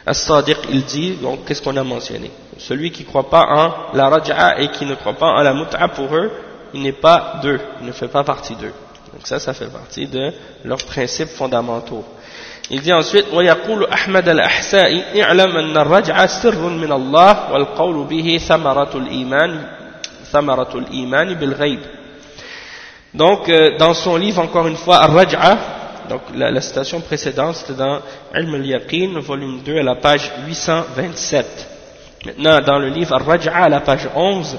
As-Sadiq, il dit, donc qu'est-ce qu'on a mentionné Celui qui ne croit pas en la raj'a et qui ne croit pas en la mut'a pour eux, il n'est pas d'eux, il ne fait pas partie d'eux. Donc ça, ça fait partie de leurs principes fondamentaux. Il dit ensuite ويقول أحمد الأحسائي اعلم أن الرجعة سر من الله والقول به ثمرة الإيمان Samaratul Iman bil Donc, euh, dans son livre, encore une fois, Ar-Raj'a, donc la, citation précédente, c'était dans Ilm al-Yaqin, volume 2, à la page 827. Maintenant, dans le livre Ar-Raj'a, à la page 11,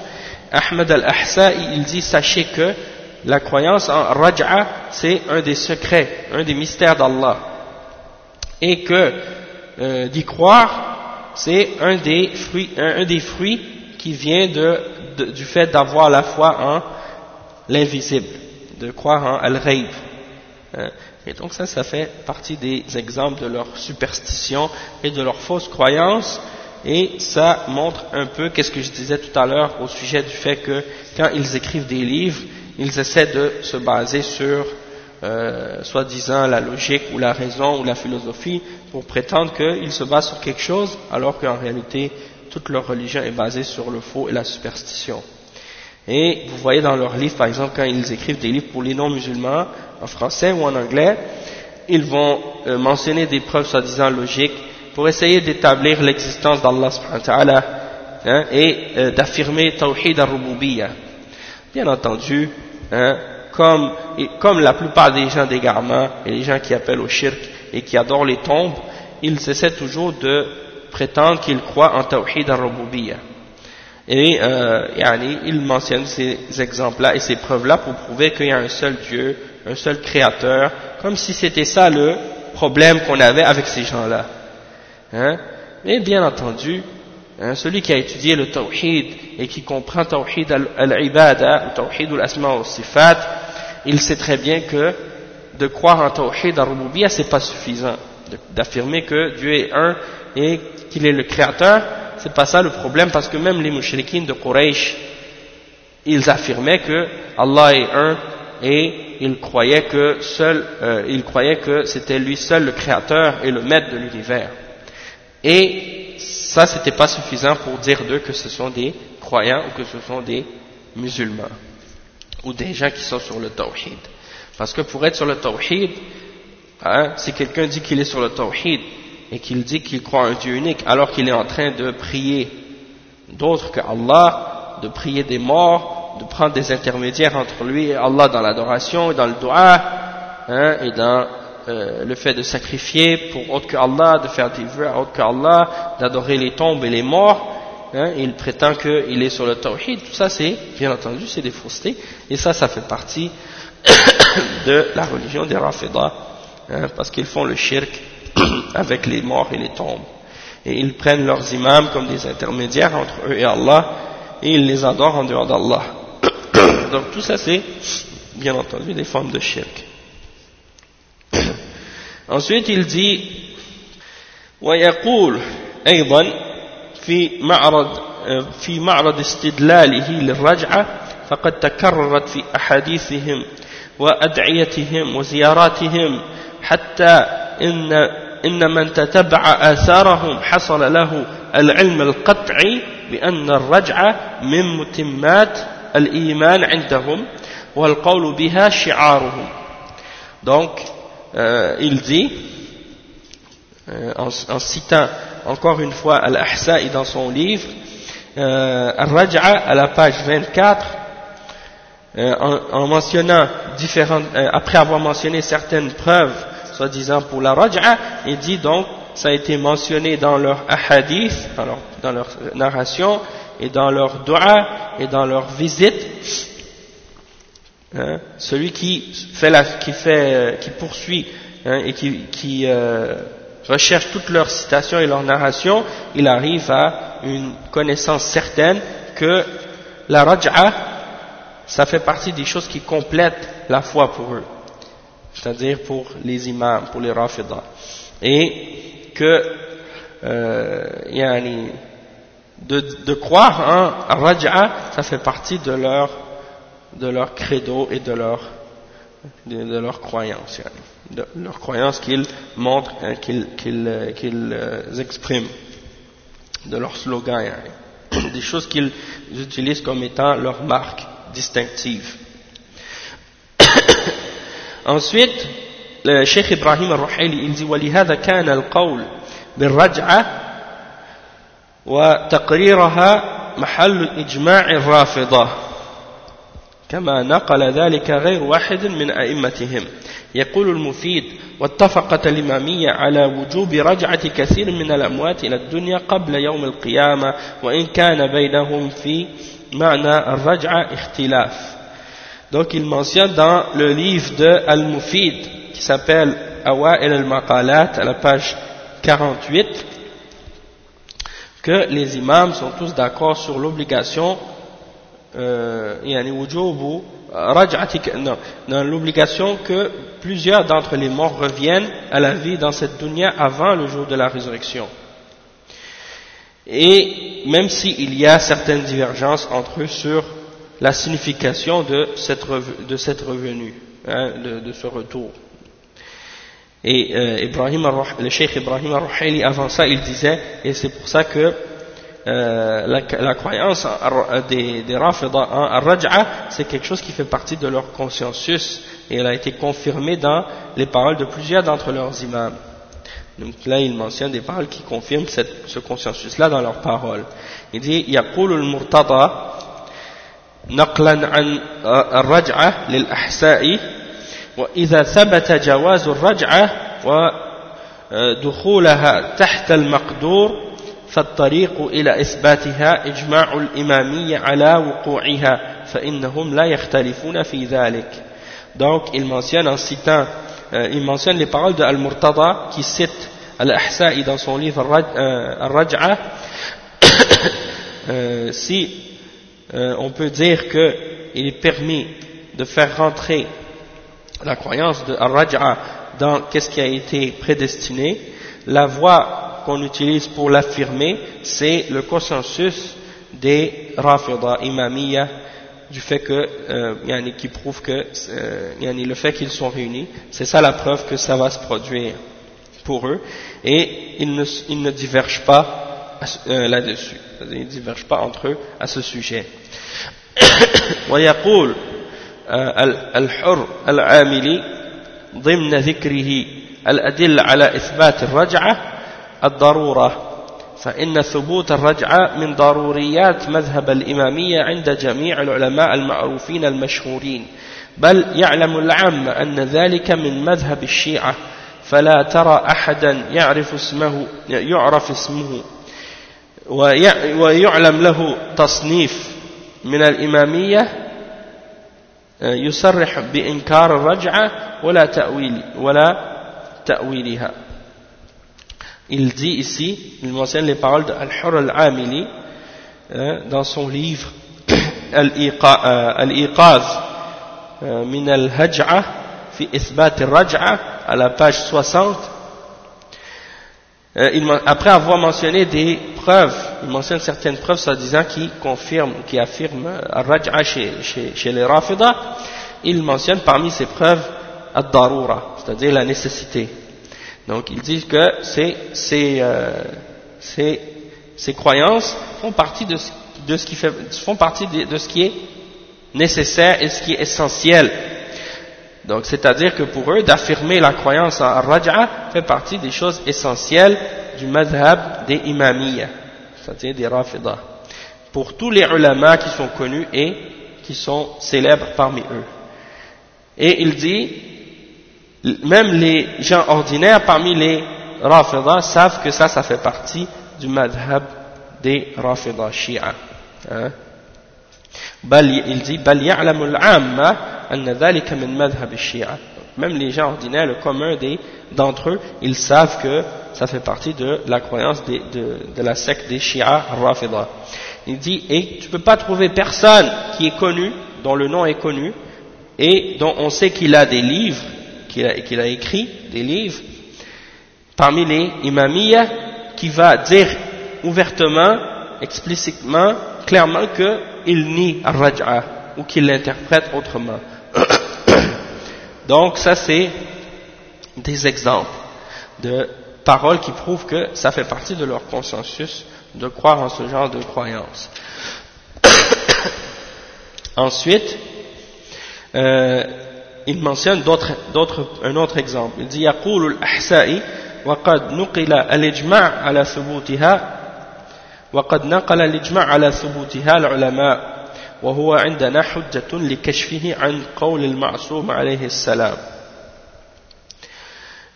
Ahmed al-Ahsa, il dit « Sachez que la croyance en Raj'a, c'est un des secrets, un des mystères d'Allah. Et que euh, d'y croire, c'est un, des fruits, un des fruits qui vient de du fait d'avoir la foi en l'invisible, de croire en al-ghaib. Hein? Et donc ça, ça fait partie des exemples de leur superstition et de leur fausse croyance. Et ça montre un peu qu'est-ce que je disais tout à l'heure au sujet du fait que quand ils écrivent des livres, ils essaient de se baser sur euh, soi-disant la logique ou la raison ou la philosophie pour prétendre qu'ils se basent sur quelque chose alors qu'en réalité toute leur religion est basée sur le faux et la superstition. Et vous voyez dans leurs livres, par exemple, quand ils écrivent des livres pour les non-musulmans, en français ou en anglais, ils vont euh, mentionner des preuves soi-disant logiques pour essayer d'établir l'existence d'Allah hein, et euh, d'affirmer Tawhid al-Rububiyyah. Bien entendu, hein, comme, comme la plupart des gens d'égarement et les gens qui appellent au shirk et qui adorent les tombes, ils essaient toujours de prétendre qu'ils croient en Tawhid al-Rububiyyah. Et euh, yani, ils mentionnent ces exemples-là et ces preuves-là pour prouver qu'il y a un seul Dieu, un seul Créateur, comme si c'était ça le problème qu'on avait avec ces gens-là. Hein? Mais bien entendu, hein, celui qui a étudié le Tawhid et qui comprend Tawhid al-Ibada, Tawhid al-Asma al-Sifat, il sait très bien que de croire en Tawhid al-Rububiyyah, c'est pas suffisant. D'affirmer que Dieu est un et qu'il est le Créateur, c'est pas ça le problème parce que même les mouchriquins de Quraysh, ils affirmaient que Allah est un et ils croyaient que seul, euh, ils croyaient que c'était lui seul le créateur et le maître de l'univers. Et ça, c'était pas suffisant pour dire d'eux que ce sont des croyants ou que ce sont des musulmans ou des gens qui sont sur le tawhid. Parce que pour être sur le tawhid, hein, si quelqu'un dit qu'il est sur le tawhid et qu'il dit qu'il croit en un Dieu unique alors qu'il est en train de prier d'autres que Allah, de prier des morts, de prendre des intermédiaires entre lui et Allah dans l'adoration et dans le dua, hein, et dans euh, le fait de sacrifier pour autre que Allah, de faire des vœux à autre que Allah, d'adorer les tombes et les morts, hein, il prétend qu'il est sur le tawhid, tout ça c'est, bien entendu, c'est des faussetés, et ça, ça fait partie [coughs] de la religion des Rafidah, hein, parce qu'ils font le shirk [coughs] avec les morts et les tombes. Et ils prennent leurs imams comme des intermédiaires entre eux et Allah, et ils les adorent en dehors d'Allah. [coughs] Donc tout ça c'est, bien entendu, des formes de shirk. [coughs] Ensuite il dit, ويقول أيضا في معرض في معرض استدلاله للرجعة فقد تكررت في أحاديثهم وأدعيتهم وزياراتهم حتى إن إن من تتبع آثارهم حصل له العلم القطعي بأن الرجعة من متمات الإيمان عندهم والقول بها شعارهم donc euh, il dit euh, en, en, citant encore une fois Al-Ahsa'i dans son livre euh, Al-Raj'a à la page 24 euh, en, en, mentionnant différentes, euh, après avoir mentionné certaines preuves soi-disant pour la raj'a, il dit donc, ça a été mentionné dans leur ahadith, dans leur, narration, et dans leur dua, et dans leur visite, hein, celui qui fait la, qui fait, euh, qui poursuit, hein, et qui, qui euh, recherche toutes leurs citations et leurs narrations, il arrive à une connaissance certaine que la raj'a, ça fait partie des choses qui complètent la foi pour eux c'est-à-dire pour les imams, pour les rafidah. Et que euh, yani, de, de, croire en Raj'a, ça fait partie de leur, de leur credo et de leur, de, leur croyance, yani, de leur croyance qu'ils montrent, hein, qu'ils qu'ils qu'ils euh, expriment, de leur slogan, yani, des choses qu'ils utilisent comme étant leur marque distinctive. Ensuite, le Cheikh Ibrahim al-Ruhayli, il dit وَلِهَذَا كَانَ الْقَوْلِ بِالرَّجْعَةِ وتقريرها محل إجماع الرافضة كما نقل ذلك غير واحد من أئمتهم. يقول المفيد واتفقت الإمامية على وجوب رجعة كثير من الأموات إلى الدنيا قبل يوم القيامة وإن كان بينهم في معنى الرجعة اختلاف. Donc il mentionne dans le livre de Al-Mufid qui s'appelle Awa el al-Maqalat à la page 48 que les imams sont tous d'accord sur l'obligation euh, dans l'obligation que plusieurs d'entre les morts reviennent à la vie dans cette dunya avant le jour de la résurrection. Et même s'il y a certaines divergences entre eux sur la signification de, cette de cette revenu, hein, de, ce retour. Et euh, Ibrahim le cheikh Ibrahim al avant ça, il disait, et c'est pour ça que euh, la, la, croyance des, des Rafidah en Raj'a, c'est quelque chose qui fait partie de leur consensus, et elle a été confirmée dans les paroles de plusieurs d'entre leurs imams. Donc là, il mentionne des paroles qui confirment cette, ce consensus-là dans leurs paroles. Il dit, « Yaqul al-murtada » نقلا عن الرجعة للأحساء وإذا ثبت جواز الرجعة ودخولها تحت المقدور فالطريق إلى إثباتها إجماع الإمامية على وقوعها فإنهم لا يختلفون في ذلك. Donc il mentionne en citant euh, il mentionne les paroles de Al-Murtada qui cite Al-Ahsa'i dans son livre Al-Raj'a euh, [coughs] si euh, on peut dire qu'il est permis de faire rentrer la croyance de Al-Raj'a dans qu'est-ce qui a été prédestiné. La voie qu'on utilise pour l'affirmer c'est le consensus des Rafida Imamiyya du fait que euh, qui prouve que euh, le fait qu'ils sont réunis, c'est ça la preuve que ça va se produire pour eux, et ils ne divergent pas euh, là-dessus, ils ne divergent pas entre eux à ce sujet. ويقول الحر العاملي ضمن ذكره الأدلة على إثبات الرجعة الضرورة فإن ثبوت الرجعة من ضروريات مذهب الإمامية عند جميع العلماء المعروفين المشهورين بل يعلم العامة أن ذلك من مذهب الشيعة فلا ترى أحدا يعرف اسمه يعرف اسمه ويعلم له تصنيف من الإمامية يصرح بإنكار الرجعة ولا تأويل ولا تأويلها il dit ici, il mentionne les paroles de Al-Hur al-Amili dans son livre Al-Iqaz euh, min al-Haj'a fi isbat al-Raj'a à la page 60 euh, il, après avoir mentionné des il mentionne certaines preuves soi-disant qui confirment, qui affirment al-Raj'a chez, chez, les Rafida, il mentionne parmi ces preuves al-Darura, c'est-à-dire la nécessité. Donc ils disent que euh, ces, ces croyances font partie de ce, qui fait, font partie de, ce qui est nécessaire et ce qui est essentiel. Donc c'est-à-dire que pour eux, d'affirmer la croyance en Raja fait partie des choses essentielles du madhab des imamiyya, c'est-à-dire des rafidah. Pour tous les ulama qui sont connus et qui sont célèbres parmi eux. Et il dit, même les gens ordinaires parmi les Rafidah savent que ça, ça fait partie du madhab des Rafidah Shia. Hein? il dit même les gens ordinaires, le commun d'entre eux, ils savent que ça fait partie de la croyance de, la secte des Shia Rafidah. Il dit, et tu ne peux pas trouver personne qui est connu, dont le nom est connu, et dont on sait qu'il a des livres, qu'il a, écrit des livres, parmi les imamiyya, qui va dire ouvertement, explicitement, clairement qu'il nie al-raj'a ou qu'il l'interprète autrement. [coughs] Donc ça c'est des exemples de paroles qui prouvent que ça fait partie de leur consensus de croire en ce genre de croyance. [coughs] Ensuite, euh, il mentionne d'autres, d'autres, un autre exemple. Il dit يقول الأحسائي وقد نقل الإجماع على ثبوتها وقد نقل الإجماع على ثبوتها العلماء وهو عندنا حجة لكشفه عن قول المعصوم عليه السلام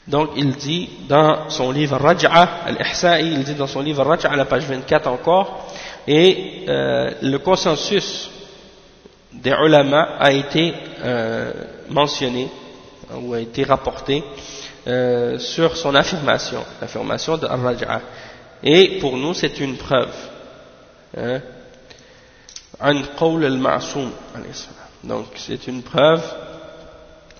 donc il dit dans son livre Raj'a, Al-Ihsa'i, il dit dans son livre Raj'a, à la page 24 encore, et euh, le consensus des ulama a été euh, mentionné ou a été rapporté euh, sur son affirmation, l'affirmation de Ar-Raj'a. Et pour nous, c'est une preuve. Hein, donc c'est une preuve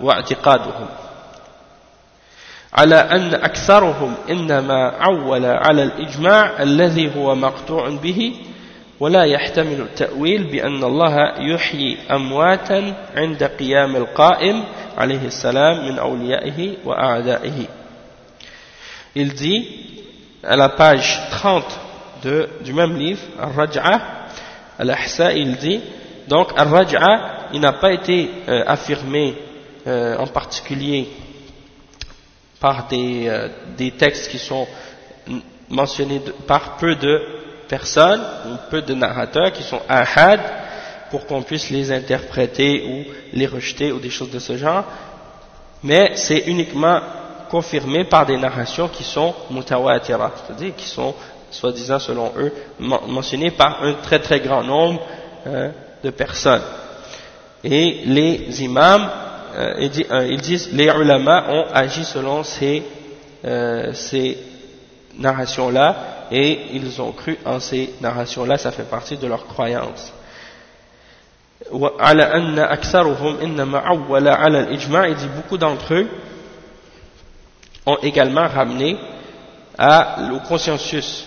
واعتقادهم. على أن أكثرهم إنما عول على الإجماع الذي هو مقطوع به ولا يحتمل التأويل بأن الله يحيي أمواتا عند قيام القائم عليه السلام من أوليائه وأعدائه. Il dit à la page 30 de, du même livre, Al-Raj'a, Al-Ahsa, il dit donc Al-Raj'a, il n'a pas été euh, affirmé euh, en particulier par des, euh, des textes qui sont mentionnés par peu de personnes ou peu de narrateurs qui sont ahad pour qu'on puisse les interpréter ou les rejeter ou des choses de ce genre. Mais c'est uniquement confirmé par des narrations qui sont mutawatira c'est-à-dire qui sont soi-disant selon eux mentionnées par un très très grand nombre hein, de personnes. Et les imams euh, euh, ils, disent, les ulama ont agi selon ces, euh, ces narrations-là et ils ont cru en ces narrations-là, ça fait partie de leur croyance. il dit beaucoup d'entre eux ont également ramené à, au consensus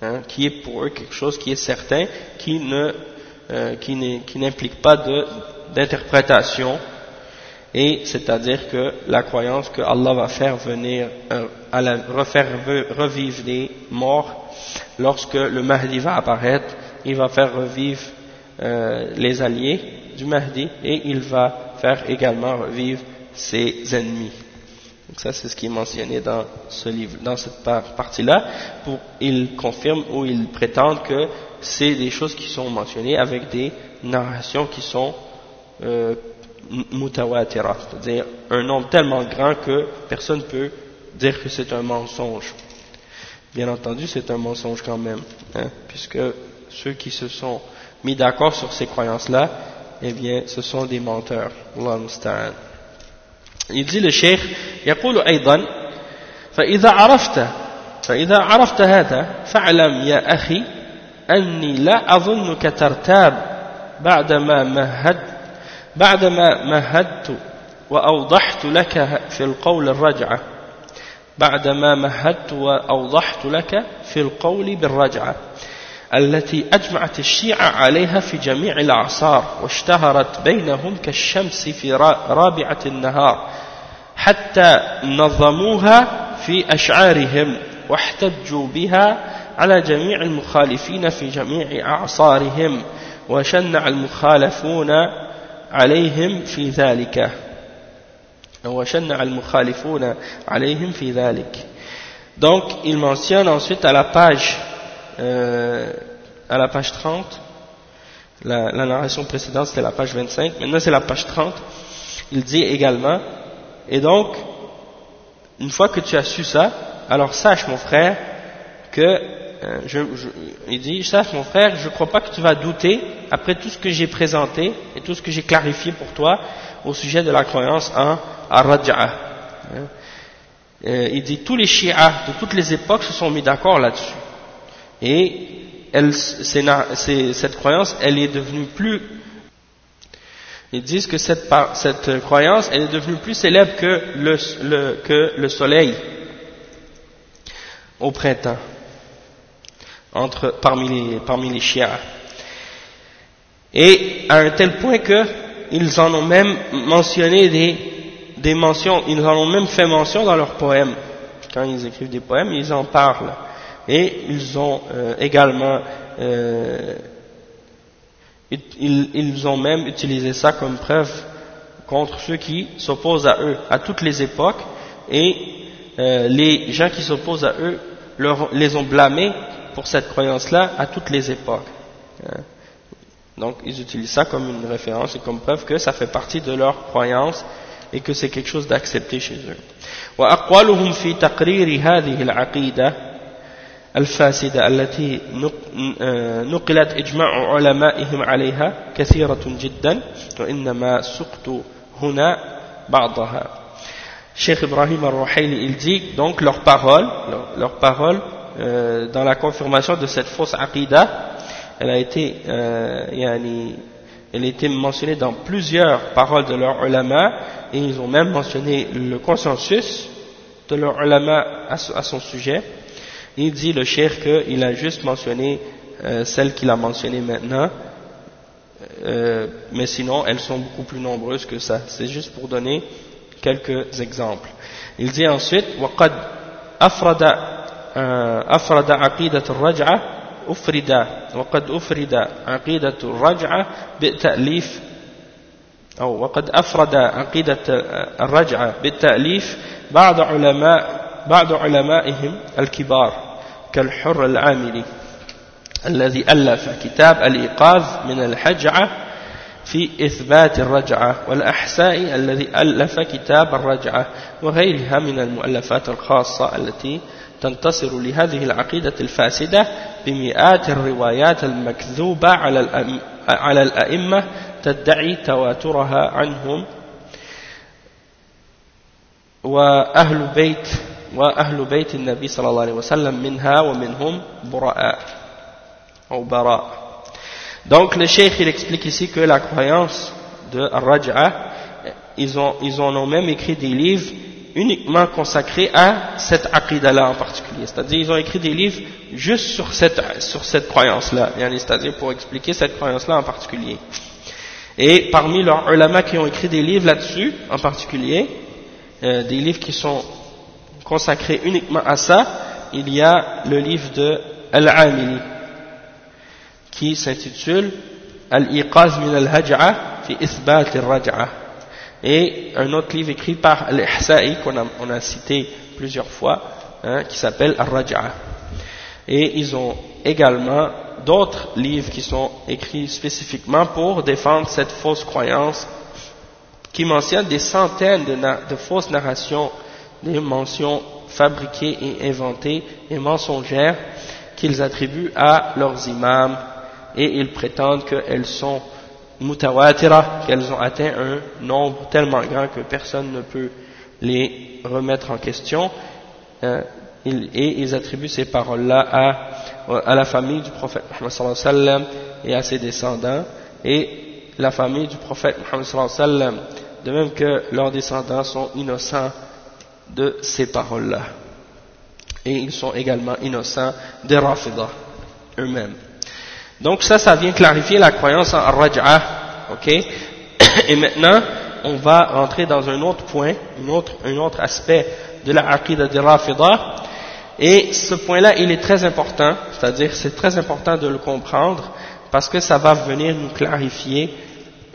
hein, qui est pour eux quelque chose qui est certain qui ne qui n'implique pas d'interprétation et c'est-à-dire que la croyance que Allah va faire venir, à la, refaire revivre des morts, lorsque le Mahdi va apparaître, il va faire revivre euh, les alliés du Mahdi et il va faire également revivre ses ennemis. Donc ça c'est ce qui est mentionné dans ce livre, dans cette partie-là, pour il confirme ou il prétend que c'est des choses qui sont mentionnées avec des narrations qui sont euh, mutawatira, c'est-à-dire un nombre tellement grand que personne ne peut dire que c'est un mensonge. Bien entendu, c'est un mensonge quand même, hein, puisque ceux qui se sont mis d'accord sur ces croyances-là, eh bien, ce sont des menteurs. Allah Il dit le cheikh, يقول أيضا فإذا عرفت فإذا عرفت هذا فاعلم يا أخي أني لا أظنك ترتاب بعدما مهدت بعدما مهدت وأوضحت لك في القول الرجعة بعدما مهدت وأوضحت لك في القول بالرجعة التي أجمعت الشيعة عليها في جميع الأعصار واشتهرت بينهم كالشمس في رابعة النهار حتى نظموها في أشعارهم واحتجوا بها على جميع المخالفين في جميع أعصارهم وشنع المخالفون عليهم في ذلك وشنع المخالفون عليهم في ذلك donc il mentionne ensuite à la page euh, à la page 30 la, la narration précédente c'était la page 25 maintenant c'est la page 30 il dit également et donc une fois que tu as su ça alors sache mon frère que euh, je, je, il dit, mon frère, je ne crois pas que tu vas douter, après tout ce que j'ai présenté et tout ce que j'ai clarifié pour toi au sujet de la croyance en Ar-Raj'a. Hein? Euh, il dit, tous les chiites de toutes les époques se sont mis d'accord là-dessus. Et cette croyance, elle est devenue plus... Ils disent que cette, cette croyance, elle est devenue plus célèbre que le, que le soleil au printemps entre, parmi les, parmi les chiens. Et à un tel point qu'ils en ont même mentionné des, des mentions, ils en ont même fait mention dans leurs poèmes. Quand ils écrivent des poèmes, ils en parlent. Et ils ont euh, également, euh, ils, ils ont même utilisé ça comme preuve contre ceux qui s'opposent à eux, à toutes les époques, et euh, les gens qui s'opposent à eux leur, les ont blâmés pour cette croyance-là à toutes les époques. Hein. Donc ils utilisent ça comme une référence et comme preuve que ça fait partie de leur croyance et que c'est quelque chose d'accepté chez eux. وأقوالهم في تقرير هذه العقيدة الفاسدة التي نقلت إجماع علمائهم عليها كثيرة جدا وإنما سقط هنا بعضها Cheikh Ibrahim al-Ruhayli il dit donc leurs paroles, leurs paroles euh, dans la confirmation de cette fausse aqidah, elle a été, euh, elle a été mentionnée dans plusieurs paroles de leurs ulama, et ils ont même mentionné le consensus de leurs ulama à, son sujet. Il dit le cher qu'il a juste mentionné euh, celle qu'il a mentionnée maintenant, euh, mais sinon elles sont beaucoup plus nombreuses que ça. C'est juste pour donner quelques exemples. Il dit ensuite وقد أفرد أفرد عقيدة الرجعة أفرد وقد أفرد عقيدة الرجعة بالتأليف أو وقد أفرد عقيدة الرجعة بالتأليف بعض علماء بعض علمائهم الكبار كالحر العاملي الذي ألف كتاب الإيقاظ من الحجعة في إثبات الرجعة والأحساء الذي ألف كتاب الرجعة وغيرها من المؤلفات الخاصة التي تنتصر لهذه العقيدة الفاسدة بمئات الروايات المكذوبة على الأئمة تدعي تواترها عنهم. وأهل بيت وأهل بيت النبي صلى الله عليه وسلم منها ومنهم براء أو براء. Donc le cheikh il explique ici que la croyance de Raj'a, ils, ont, ils en ont même écrit des livres uniquement consacrés à cette aqidah-là en particulier. C'est-à-dire ils ont écrit des livres juste sur cette, sur cette croyance-là, c'est-à-dire pour expliquer cette croyance-là en particulier. Et parmi leurs ulama qui ont écrit des livres là-dessus, en particulier, euh, des livres qui sont consacrés uniquement à ça, il y a le livre de Al-Amili, qui s'intitule Al-Iqaz min al-Haj'a fi Isbat al-Raj'a. Et un autre livre écrit par Al-Ihsa'i, qu'on a, cité plusieurs fois, hein, qui s'appelle Al-Raj'a. Et ils ont également d'autres livres qui sont écrits spécifiquement pour défendre cette fausse croyance qui mentionne des centaines de, de fausses narrations, des mentions fabriquées et inventées et mensongères qu'ils attribuent à leurs imams et ils prétendent qu'elles sont mutawatira, qu'elles ont atteint un nombre tellement grand que personne ne peut les remettre en question. Euh, et ils attribuent ces paroles-là à, à, la famille du prophète Muhammad sallam et à ses descendants. Et la famille du prophète Muhammad sallam, de même que leurs descendants sont innocents de ces paroles-là. Et ils sont également innocents des Rafidah eux-mêmes. Donc ça, ça vient clarifier la croyance en Raj'a, ok? [coughs] Et maintenant, on va rentrer dans un autre point, un autre, un autre aspect de la Aqidah des Rafidah, et ce point-là, il est très important, c'est-à-dire c'est très important de le comprendre, parce que ça va venir nous clarifier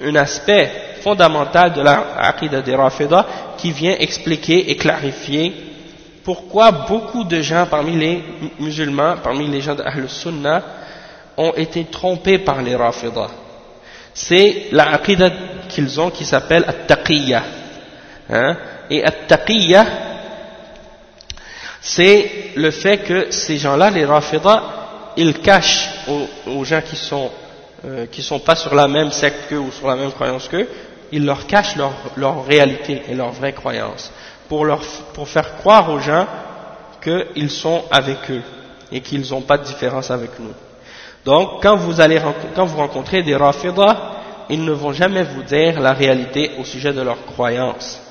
un aspect fondamental de la Aqidah des Rafidah qui vient expliquer et clarifier pourquoi beaucoup de gens parmi les musulmans, parmi les gens de Sunnah, ont été trompés par les Rafidah. C'est la aqidah qu'ils ont qui s'appelle At-Taqiyya. Hein? Et At-Taqiyya, c'est le fait que ces gens-là, les Rafidah, ils cachent aux, gens qui sont euh, sont pas sur la même secte qu'eux ou sur la même croyance qu'eux, ils leur cachent leur, réalité et leur vraie croyance pour, pour faire croire aux gens qu'ils sont avec eux et qu'ils n'ont pas de différence avec nous. Donc, quand vous, allez, quand vous rencontrez des rafidah, ils ne vont jamais vous dire la réalité au sujet de leur croyance.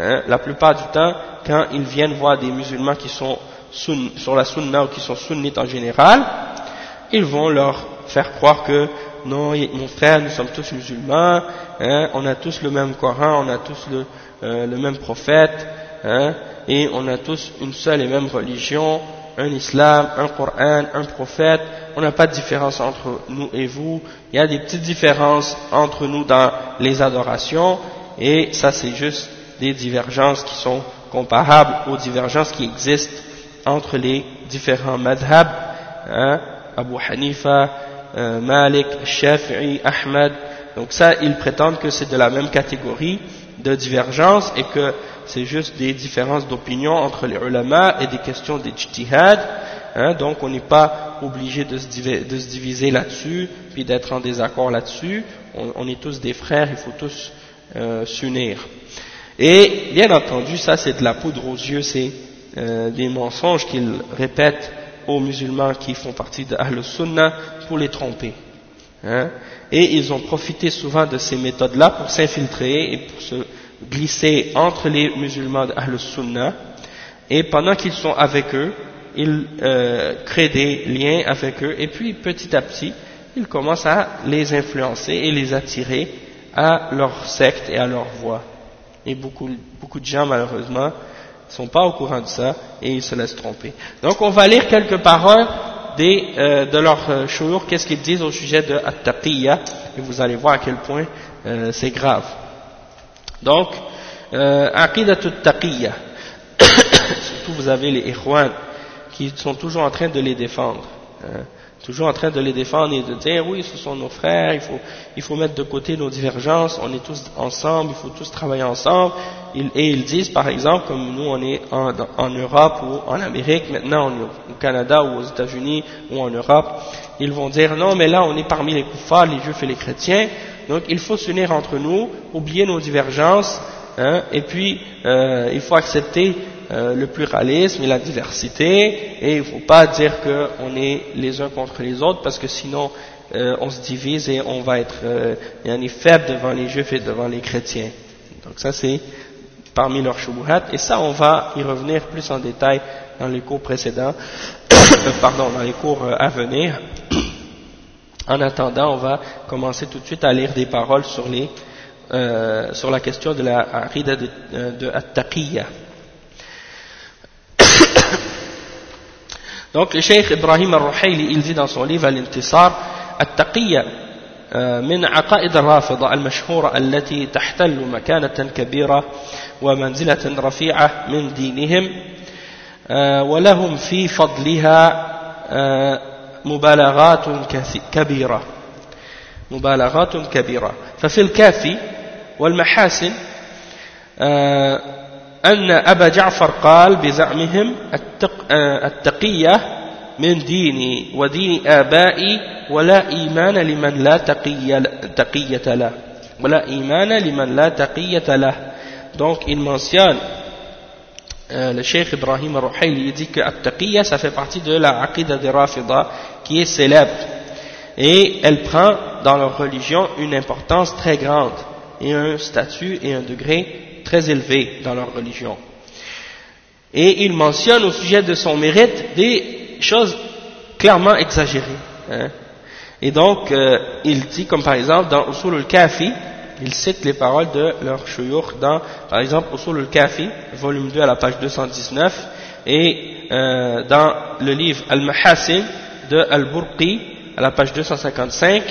Hein? La plupart du temps, quand ils viennent voir des musulmans qui sont sur la sunna ou qui sont sunnites en général, ils vont leur faire croire que non, mon frère, nous sommes tous musulmans, hein, on a tous le même Coran, on a tous le, euh, le même prophète, hein, et on a tous une seule et même religion, un islam, un Coran, un prophète, on n'a pas de différence entre nous et vous, il y a des petites différences entre nous dans les adorations, et ça c'est juste des divergences qui sont comparables aux divergences qui existent entre les différents madhab, hein, Abu Hanifa, euh, Malik, Shafi'i, Ahmad, donc ça ils prétendent que c'est de la même catégorie de divergence et que c'est juste des différences d'opinion entre les ulama et des questions d'ijtihad, hein, donc on n'est pas obligé de se diviser, là-dessus, puis d'être en désaccord là-dessus, on, est tous des frères, il faut tous euh, s'unir. Et bien entendu, ça c'est de la poudre aux yeux, c'est euh, des mensonges qu'ils répètent aux musulmans qui font partie de Ahl Sunnah pour les tromper. Hein. Et ils ont profité souvent de ces méthodes-là pour s'infiltrer et pour se glisser entre les musulmans de Ahl Sunnah. Et pendant qu'ils sont avec eux, ils euh, créent des liens avec eux et puis petit à petit, ils commencent à les influencer et les attirer à leur secte et à leur voie. Et beaucoup, beaucoup de gens, malheureusement, ne sont pas au courant de ça et ils se laissent tromper. Donc on va lire quelques paroles des, euh, de leur euh, qu'est-ce qu'ils disent au sujet de At-Taqiyya, et vous allez voir à quel point c'est grave. Donc, euh, Aqidat At-Taqiyya, [coughs] surtout vous avez les Ikhwan qui sont toujours en train de les défendre. Hein toujours en train de les défendre et de dire oui, ce sont nos frères, il faut, il faut mettre de côté nos divergences, on est tous ensemble, il faut tous travailler ensemble. Et ils disent par exemple, comme nous on est en, en Europe ou en Amérique, maintenant on est au Canada ou aux États-Unis ou en Europe, ils vont dire non, mais là on est parmi les koufars, les juifs et les chrétiens, donc il faut s'unir entre nous, oublier nos divergences, hein, et puis euh, il faut accepter euh, le pluralisme et la diversité, et il ne faut pas dire qu'on est les uns contre les autres, parce que sinon euh, on se divise et on va être euh, faible devant les juifs et devant les chrétiens. Donc ça c'est parmi leurs shubuhat, et ça on va y revenir plus en détail dans les cours précédents, [coughs] pardon, dans les cours à venir. [coughs] En attendant, on va commencer tout de suite à lire des paroles sur les sur la question de la arida de, de At-Taqiyya. [coughs] Donc le Cheikh Ibrahim al-Ruhayli, il dit dans son livre Al-Intisar, التقية من عقائد الرافضة المشهورة التي تحتل مكانة كبيرة ومنزلة رفيعة من دينهم ولهم في فضلها مبالغات كبيرة. مبالغات كبيرة. ففي الكافي والمحاسن أن أبا جعفر قال بزعمهم التقية من ديني ودين آبائي ولا إيمان لمن لا تقية, تقية له. ولا إيمان لمن لا تقية له. Donc il mentionne euh, le Cheikh Ibrahim Ruhayli il dit que At-Taqiyya ça fait partie de la Aqidah des qui est célèbre et elle prend dans leur religion une importance très grande et un statut et un degré très élevés dans leur religion. Et il mentionne au sujet de son mérite des choses clairement exagérées. Hein. Et donc, euh, il dit, comme par exemple dans Usul al-Kafi, il cite les paroles de leur shuyukh dans, par exemple, Usul al-Kafi, volume 2 à la page 219, et euh, dans le livre Al-Mahasin de Al-Burqi, à la page 255,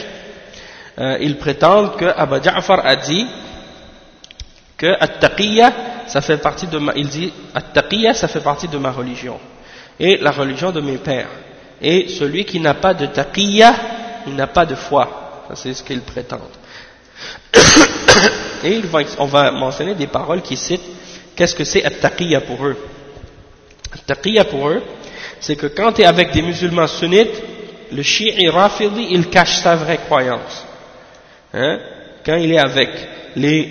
euh, ils prétendent que Abba Ja'far a dit que at ça fait partie de ma, il dit, at ça fait partie de ma religion, et la religion de mes pères. Et celui qui n'a pas de taqiyya, il n'a pas de foi. C'est ce qu'ils prétendent. [coughs] et on va mentionner des paroles qui citent qu'est-ce que c'est at pour eux. at pour eux, c'est que quand tu es avec des musulmans sunnites, le shi'i rafidi, il cache sa vraie croyance. Hein? Quand il est avec les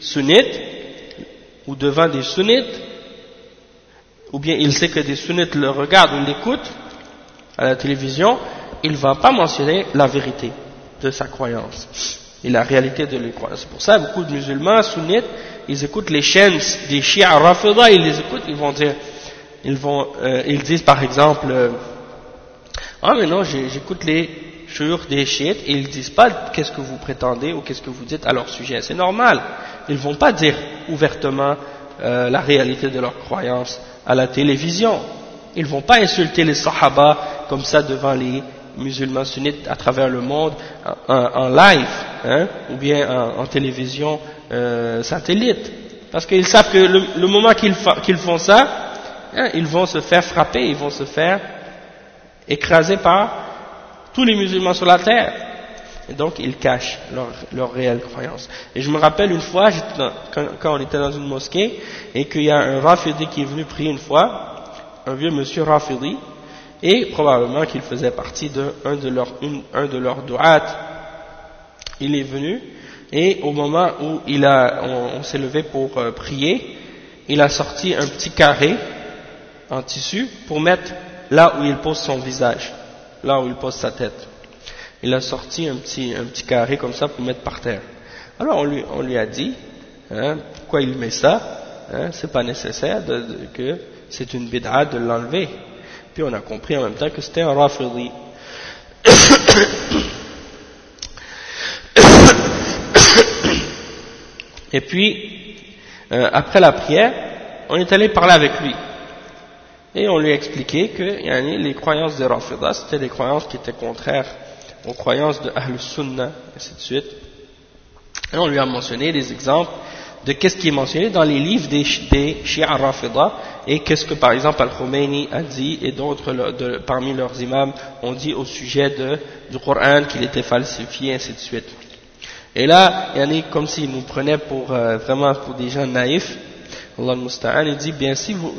sunnites ou devant des sunnites, ou bien il sait que des sunnites le regardent ou l'écoutent à la télévision, il ne va pas mentionner la vérité de sa croyance et la réalité de croyances. C'est pour ça beaucoup de musulmans sunnites, ils écoutent les chaînes des chiites rafida, ils les écoutent, ils vont dire, ils vont, euh, ils disent par exemple, euh, ah mais non, j'écoute les sur des chiites et ils disent pas qu'est-ce que vous prétendez ou qu'est-ce que vous dites à leur sujet. C'est normal. Ils vont pas dire ouvertement euh, la réalité de leur croyance à la télévision. Ils vont pas insulter les sahaba comme ça devant les musulmans sunnites à travers le monde en, live hein, ou bien en, télévision euh, satellite. Parce qu'ils savent que le, moment qu'ils font ça, hein, ils vont se faire frapper, ils vont se faire écraser par tous les musulmans sur la terre. Et donc ils cachent leur, leur réelle croyance. Et je me rappelle une fois, quand, on était dans une mosquée, et qu'il y a un Rafidi qui est venu prier une fois, un vieux monsieur Rafidi, et probablement qu'il faisait partie de un de leurs un de leurs. Il est venu, et au moment où il a, on, s'est levé pour euh, prier, il a sorti un petit carré en tissu pour mettre là où il pose son visage, là où il pose sa tête. Il a sorti un petit, un petit carré comme ça pour mettre par terre. Alors on lui, on lui a dit, hein, pourquoi il met ça hein, C'est pas nécessaire que c'est une bid'a de l'enlever. Puis on a compris en même temps que c'était un rafidi. Et puis, euh, après la prière, on est allé parler avec lui. Et on lui a expliqué que les croyances des Rafidah, c'était des croyances qui étaient contraires aux croyances de Ahl Sunnah, et ainsi de suite. Et on lui a mentionné des exemples de qu'est-ce qui est mentionné dans les livres des, des Shia Rafidah et qu'est-ce que par exemple Al-Khomeini a dit et d'autres parmi leurs imams ont dit au sujet du Coran qu'il était falsifié et ainsi de suite. Et là, il y en a comme s'il nous prenait pour euh, vraiment pour des gens naïfs. Allah Musta'an, il dit bien si vous,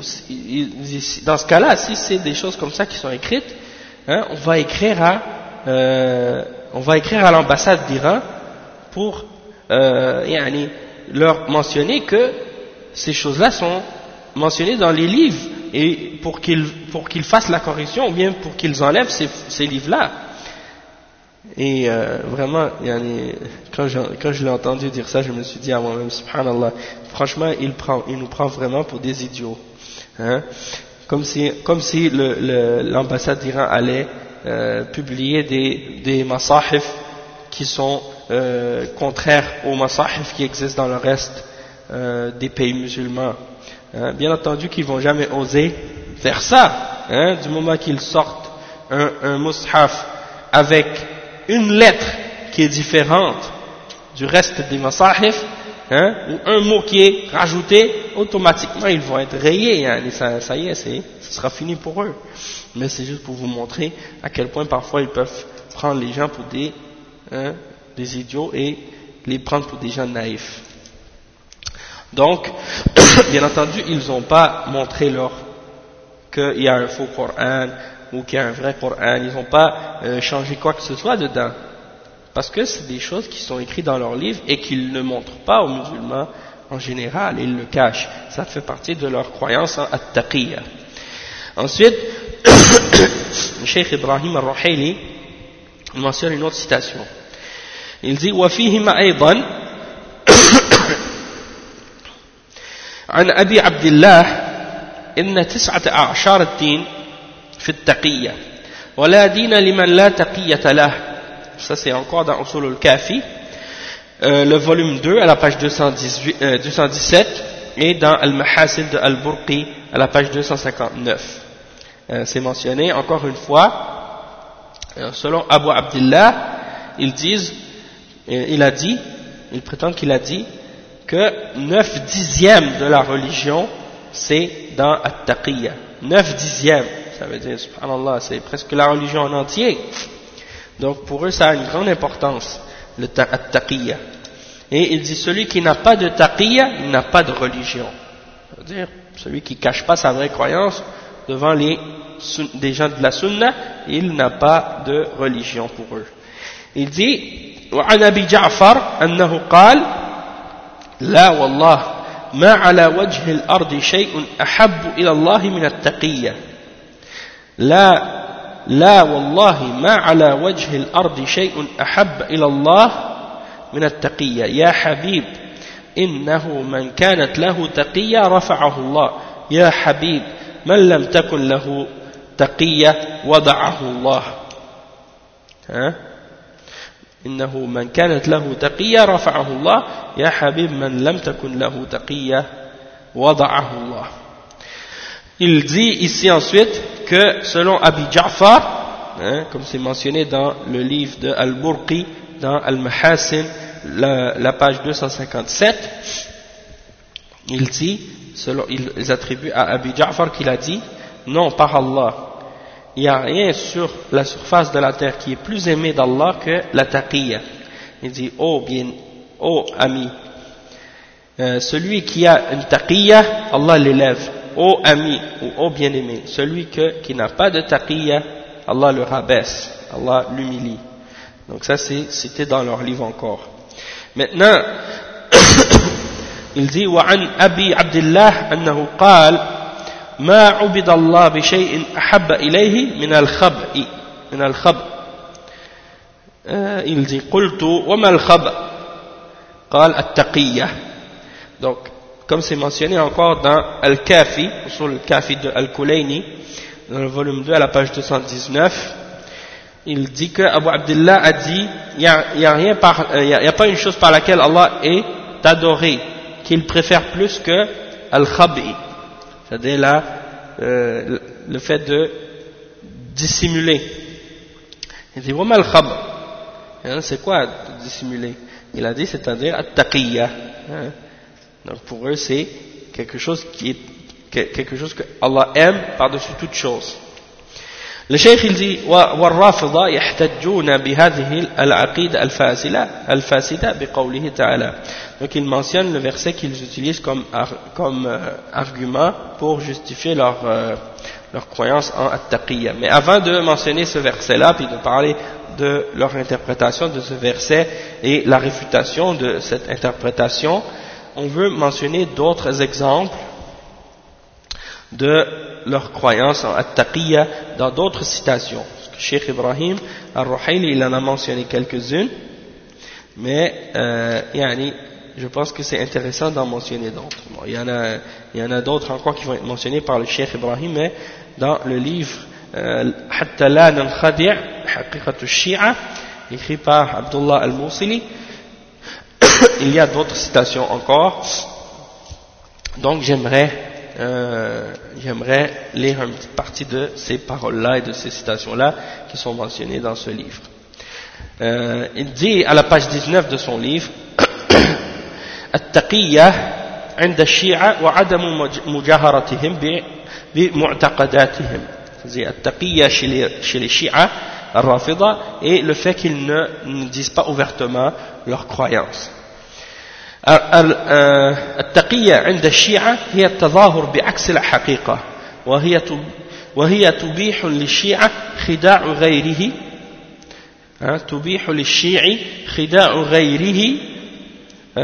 dans ce cas-là, si c'est des choses comme ça qui sont écrites, hein, on va écrire à, euh, on va écrire à l'ambassade d'Iran pour, euh, leur mentionner que ces choses-là sont mentionnées dans les livres et pour qu'ils pour qu'ils fassent la correction ou bien pour qu'ils enlèvent ces, ces livres-là. Et euh, vraiment, quand je, quand je l'ai entendu dire ça, je me suis dit à moi-même, subhanallah, franchement, il, prend, il nous prend vraiment pour des idiots. Hein? Comme si, comme si l'ambassade d'Iran allait euh, publier des, des masahif qui sont euh, contraires aux masahif qui existent dans le reste euh, des pays musulmans. Hein? Bien entendu qu'ils vont jamais oser faire ça, hein? du moment qu'ils sortent un, un mushaf avec une lettre qui est différente du reste des masahif, hein, ou un mot qui est rajouté, automatiquement ils vont être rayés, hein, ça, ça, y est, ce sera fini pour eux. Mais c'est juste pour vous montrer à quel point parfois ils peuvent prendre les gens pour des, hein, des idiots et les prendre pour des gens naïfs. Donc, [coughs] bien entendu, ils n'ont pas montré leur qu'il y a un faux Coran, ou qu'il y a un vrai Coran, ils n'ont pas euh, changé quoi que ce soit dedans. Parce que c'est des choses qui sont écrites dans leurs livres et qu'ils ne montrent pas aux musulmans en général, ils le cachent. Ça fait partie de leur croyance en at-taqiyya. Ensuite, le [coughs] Cheikh Ibrahim al-Ruhayli mentionne une autre citation. Il dit وفيهما أيضا عن أبي عبد الله إن تسعة أعشار الدين في التقية ولا دين لمن لا تقية له ça c'est encore dans Usul al-Kafi euh, le volume 2 à la page 218, euh, 217 et dans Al-Mahasil de Al-Burqi à la page 259 euh, c'est mentionné encore une fois euh, selon Abu Abdullah ils disent euh, il a dit il prétend qu'il a dit que 9 dixièmes de la religion c'est dans At-Taqiyya 9 dixièmes ça veut dire, subhanallah, c'est presque la religion en entier. Donc pour eux, ça a une grande importance, le taqiyya. Et il dit, celui qui n'a pas de taqiyya, il n'a pas de religion. Ça veut dire, celui qui ne cache pas sa vraie croyance devant les des gens de la sunna, il n'a pas de religion pour eux. Il dit, وعن أبي جعفر أنه قال لا والله ما على وجه الأرض شيء أحب إلى الله من التقية لا لا والله ما على وجه الأرض شيء أحب إلى الله من التقية. يا حبيب إنه من كانت له تقية رفعه الله. يا حبيب من لم تكن له تقية وضعه الله. ها؟ إنه من كانت له تقية رفعه الله. يا حبيب من لم تكن له تقية وضعه الله. Il dit ici ensuite que selon Abi Ja'far, hein, comme c'est mentionné dans le livre de Al-Burqi, dans Al-Mahasin, la, la, page 257, il dit, selon, ils attribuent à Abi Ja'far qu'il a dit, non, par Allah, il n'y a rien sur la surface de la terre qui est plus aimé d'Allah que la taqiyya. Il dit, oh bien, oh ami, euh, celui qui a une taqiyya, Allah l'élève ô ami ou ô bien-aimé, celui que, qui n'a pas de taqiyya, Allah le rabaisse, Allah l'humilie. Donc ça c'est cité dans leur livre encore. Maintenant, [coughs] il dit وعن أبي عبد الله أنه قال ما عبد الله بشيء أحب إليه من الخبء من الخبء il dit قلت وما الخبء قال التقية donc comme c'est mentionné encore dans Al-Kafi sur le Kafi de Al-Kulayni dans le volume 2 à la page 219 il dit que Abu Abdullah a dit il n'y a, rien par, il y a, a pas une chose par laquelle Allah est adoré qu'il préfère plus que Al-Khabi c'est-à-dire là euh, le fait de dissimuler. Il dit Wama al-Khab hein, c'est quoi dissimuler? Il a dit c'est-à-dire At-Taqiyya hein. donc pour eux c'est quelque chose qui est quelque chose que Allah aime par-dessus toute chose الشيخ يلزي والرافضة يحتجون بهذه العقيدة الفاسدة الفاسدة بقوله تعالى donc ils mentionnent le verset qu'ils utilisent comme, comme euh, argument pour justifier leur, euh, leur croyance en at-taqiyya mais avant de mentionner ce verset là puis de parler de leur interprétation de ce verset et la réfutation de cette interprétation on veut mentionner d'autres exemples de leur croyance en At-Taqiyya dans d'autres citations. Cheikh Ibrahim Al-Ruhayli, il en a mentionné quelques-unes, mais euh, je pense que c'est intéressant d'en mentionner d'autres. Bon, il y en a, a d'autres encore qui vont être mentionnés par le Cheikh Ibrahim, mais dans le livre Hatta la nankhadi' haqiqatu shia écrit par Abdullah Al-Mawsili, [coughs] il y a d'autres citations encore. Donc j'aimerais euh, j'aimerais lire une petite partie de ces paroles-là et de ces citations-là qui sont mentionnées dans ce livre. Euh, il dit à la page 19 de son livre التقية عند الشيعة وعدم مجاهرتهم بمعتقداتهم c'est التقية chez les, chez les Shia, Rafida, et le fait qu'ils ne, ne disent pas ouvertement leurs croyances. التقية عند الشيعة هي التظاهر بعكس الحقيقة وهي وهي تبيح للشيعة خداع غيره تبيح للشيعي خداع غيره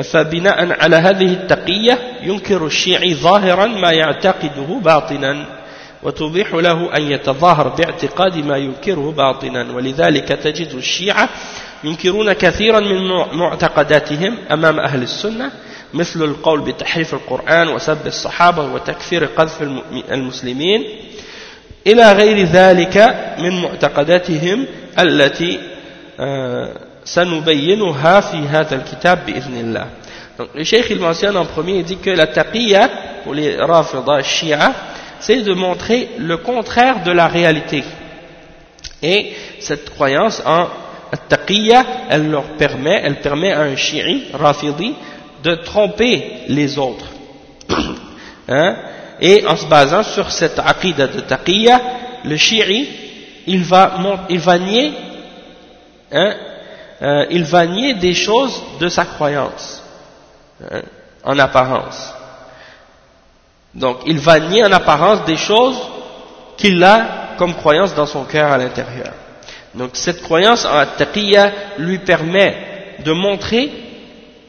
فبناء على هذه التقية ينكر الشيعي ظاهرا ما يعتقده باطنا وتبيح له أن يتظاهر باعتقاد ما ينكره باطنا. ولذلك تجد الشيعة ينكرون كثيرا من معتقداتهم أمام أهل السنة مثل القول بتحريف القرآن وسب الصحابة وتكفير قذف المسلمين. إلى غير ذلك من معتقداتهم التي سنبينها في هذا الكتاب بإذن الله. Donc, le cheikh il mentionne en premier, il dit que la taqiyya pour les rafida shia, c'est de montrer le contraire de la réalité. Et cette croyance en taqiyya, elle leur permet, elle permet à un chi'i, rafidi, de tromper les autres. [coughs] hein? Et en se basant sur cette aqidah de taqiyya, le chi'i, il va, il va nier, hein? euh, il va nier des choses de sa croyance, hein? en apparence. Donc, il va nier en apparence des choses qu'il a comme croyance dans son cœur à l'intérieur. Donc cette croyance en taqiyya lui permet de montrer,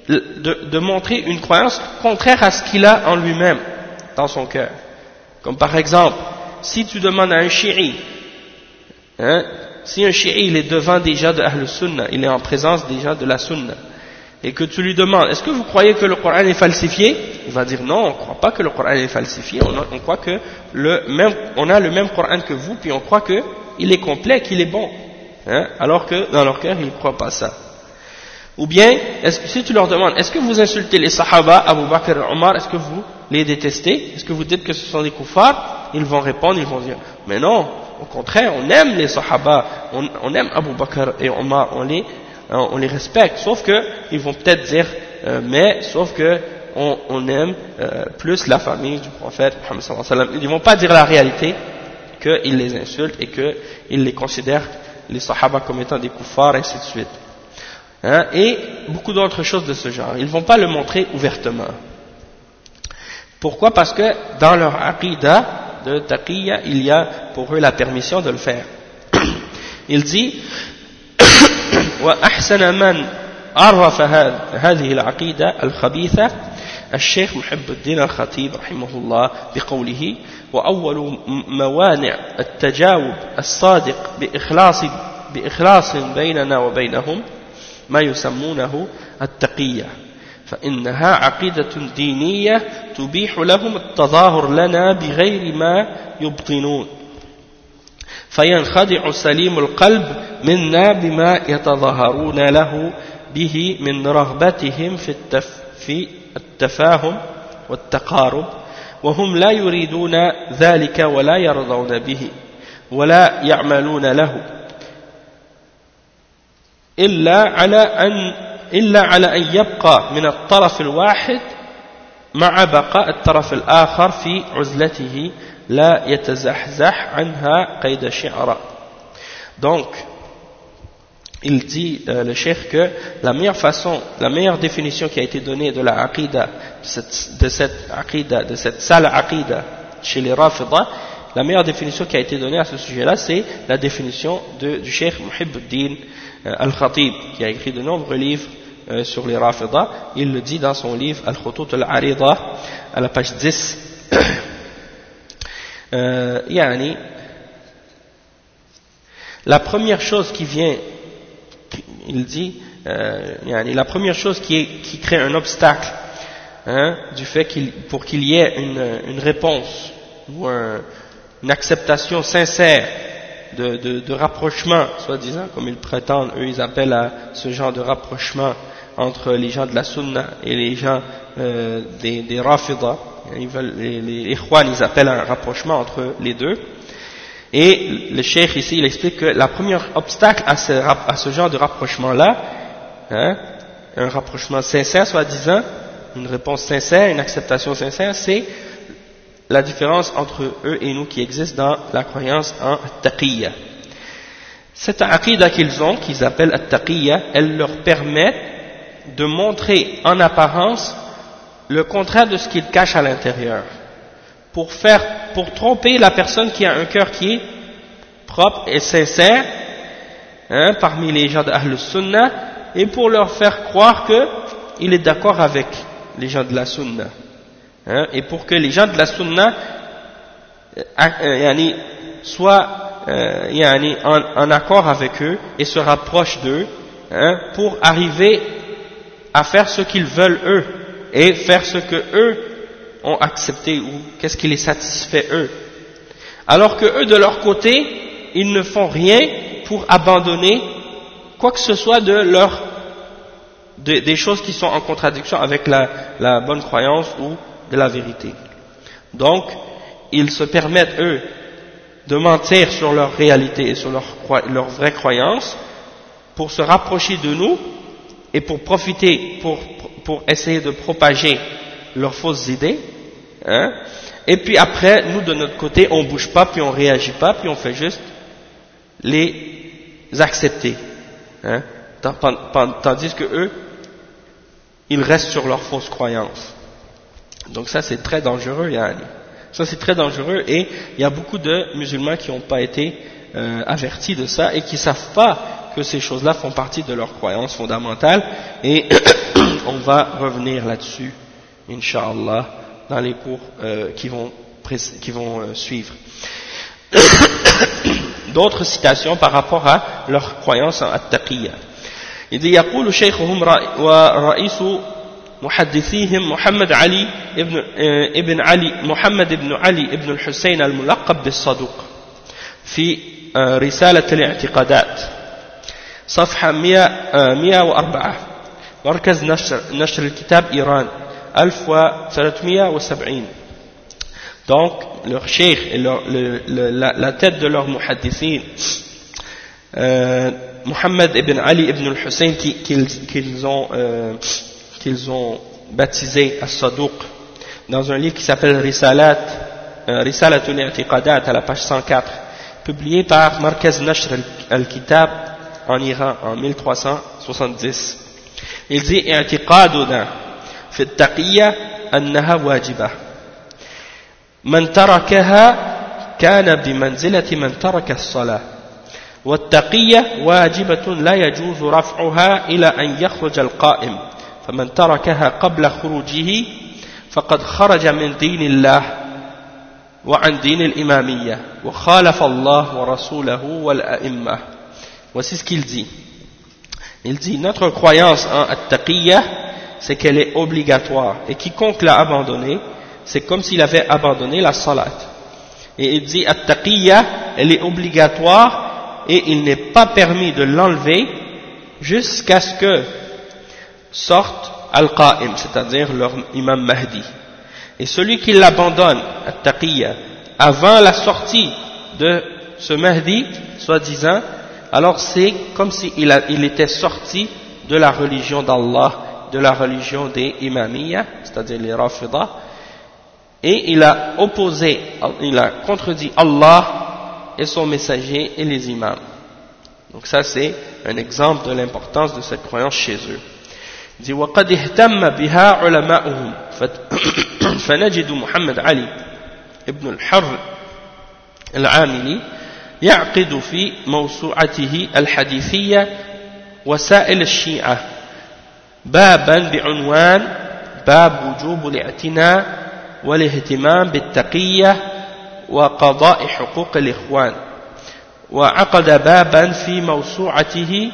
de, montrer une croyance contraire à ce qu'il a en lui-même, dans son cœur. Comme par exemple, si tu demandes à un chi'i, hein, si un chi'i il est devant déjà de Ahl Sunnah, il est en présence déjà de la Sunnah, et que tu lui demandes, est-ce que vous croyez que le Coran est falsifié? Il va dire non, on ne croit pas que le Coran est falsifié, on, on croit que le même, on a le même Coran que vous, puis on croit qu'il est complet, qu'il est bon. Hein, alors que dans leur cœur ils ne croient pas ça. Ou bien, si tu leur demandes, est-ce que vous insultez les Sahaba, Abu Bakr et Omar, est-ce que vous les détestez? Est-ce que vous dites que ce sont des koufars? Ils vont répondre, ils vont dire, mais non, au contraire, on aime les Sahaba, on, on aime Abu Bakr et Omar, on les, on les respecte, sauf que ils vont peut-être dire, euh, mais, sauf que on, on aime euh, plus la famille du prophète. Ils ne vont pas dire la réalité, qu'ils les insultent et qu'ils les considèrent les sahaba comme étant des koufars, et ainsi de suite. Hein, et beaucoup d'autres choses de ce genre. Ils ne vont pas le montrer ouvertement. Pourquoi Parce que dans leur aqidah de taqiyya, il y a pour eux la permission de le faire. Il dit وأحسن من عرف هذه العقيدة الخبيثة الشيخ محب الدين الخطيب رحمه الله بقوله وأول موانع التجاوب الصادق بإخلاص, بإخلاص بيننا وبينهم ما يسمونه التقية فإنها عقيدة دينية تبيح لهم التظاهر لنا بغير ما يبطنون. فينخدع سليم القلب منا بما يتظاهرون له به من رغبتهم في, التف في التفاهم والتقارب وهم لا يريدون ذلك ولا يرضون به ولا يعملون له إلا على أن إلا على أن يبقى من الطرف الواحد مع بقاء الطرف الآخر في عزلته la. Donc, il dit, euh, le cheikh, que la meilleure façon, la meilleure définition qui a été donnée de la aqida, de cette, de de cette sale aqida chez les rafidah, la meilleure définition qui a été donnée à ce sujet-là, c'est la définition du cheikh Muhibbuddin euh, al-Khatib, qui a écrit de nombreux livres euh, sur les rafidah. Il le dit dans son livre Al-Khutut al-Arida, à la page 10. [coughs] euh, yani, la première chose qui vient il dit, euh, la première chose qui, est, qui crée un obstacle hein, du fait qu'il, pour qu'il y ait une, une réponse ou un, une acceptation sincère de, de, de rapprochement, soi-disant, comme ils prétendent, eux ils appellent à ce genre de rapprochement entre les gens de la Sunna et les gens euh, des, des Rafidah, ils veulent, les, les appellent un rapprochement entre les deux. Et le cheikh ici, il explique que la première obstacle à ce, à ce genre de rapprochement-là, hein, un rapprochement sincère, soi-disant, une réponse sincère, une acceptation sincère, c'est la différence entre eux et nous qui existe dans la croyance en taqiyya. Cette aqidah qu'ils ont, qu'ils appellent taqiyya, elle leur permet de montrer en apparence le contraire de ce qu'ils cachent à l'intérieur pour tromper la personne qui a un cœur qui est propre et sincère, hein, parmi les gens de Sunnah, et pour leur faire croire qu'il est d'accord avec les gens de la Sunna. Hein, et pour que les gens de la Sunna euh, euh soient euh, en, en, accord avec eux et se rapprochent d'eux hein, pour arriver à faire ce qu'ils veulent eux et faire ce que eux ont accepté ou qu'est-ce qui les satisfait eux. Alors que eux, de leur côté, ils ne font rien pour abandonner quoi que ce soit de leur, des choses qui sont en contradiction avec la, la bonne croyance ou de la vérité. Donc, ils se permettent, eux, de mentir sur leur réalité et sur leur, leur vraie croyance pour se rapprocher de nous et pour profiter, pour, pour essayer de propager leurs fausses idées, hein, et puis après, nous de notre côté, on bouge pas, puis on réagit pas, puis on fait juste les accepter, hein, tandis que eux, ils restent sur leurs fausses croyances. Donc ça c'est très dangereux, Yann. Ça c'est très dangereux et il y a beaucoup de musulmans qui n'ont pas été euh, avertis de ça et qui savent pas que ces choses-là font partie de leurs croyances fondamentales et [clears throat] on va revenir là-dessus, Inch'Allah, dans les cours euh, qui vont, qui vont euh, suivre. [coughs] D'autres citations par rapport à leur croyance en at-taqiyya. Il dit يقول شيخهم ورئيس محدثيهم محمد علي ابن, ابن علي محمد بن علي ابن الحسين الملقب بالصدوق في رسالة الاعتقادات صفحة 104 مركز نشر, نشر الكتاب إيران 1370 donc leur cheikh et leur, le, le, la, la, tête de leur muhaddithin euh, Muhammad ibn Ali ibn al-Hussein qu'ils qu ont, euh, qu'ils ont baptisé As-Saduq dans un livre qui s'appelle Risalat euh, Risalatul I'tiqadat à la page 104 publié par Markaz Nashr al-Kitab en Iran en 1370 il dit I'tiqaduna في التقية أنها واجبة من تركها كان بمنزلة من ترك الصلاة والتقية واجبة لا يجوز رفعها إلى أن يخرج القائم فمن تركها قبل خروجه فقد خرج من دين الله وعن دين الإمامية وخالف الله ورسوله والأئمة voici ce qu'il dit. Il dit notre croyance en at-taqiyya c'est qu'elle est obligatoire. Et quiconque l'a abandonné c'est comme s'il avait abandonné la salat. Et il dit at-taqiyya elle est obligatoire et il n'est pas permis de l'enlever jusqu'à ce que sorte al-qa'im c'est-à-dire leur imam Mahdi. Et celui qui l'abandonne, at-taqiyya, avant la sortie de ce Mahdi, soi-disant, alors c'est comme s'il il était sorti de la religion d'Allah, de la religion des imamiyya, c'est-à-dire les rafidah, et il a opposé, il a contredit Allah et son messager et les imams. Donc ça c'est un exemple de l'importance de cette croyance chez eux. Il dit وقد اهتم بها علماؤهم فنجد محمد علي ابن الحر العاملي يعقد في موسوعته الحديثية وسائل الشيعة. بابا بعنوان باب وجوب الاعتناء والاهتمام بالتقية وقضاء حقوق الإخوان. وعقد بابا في موسوعته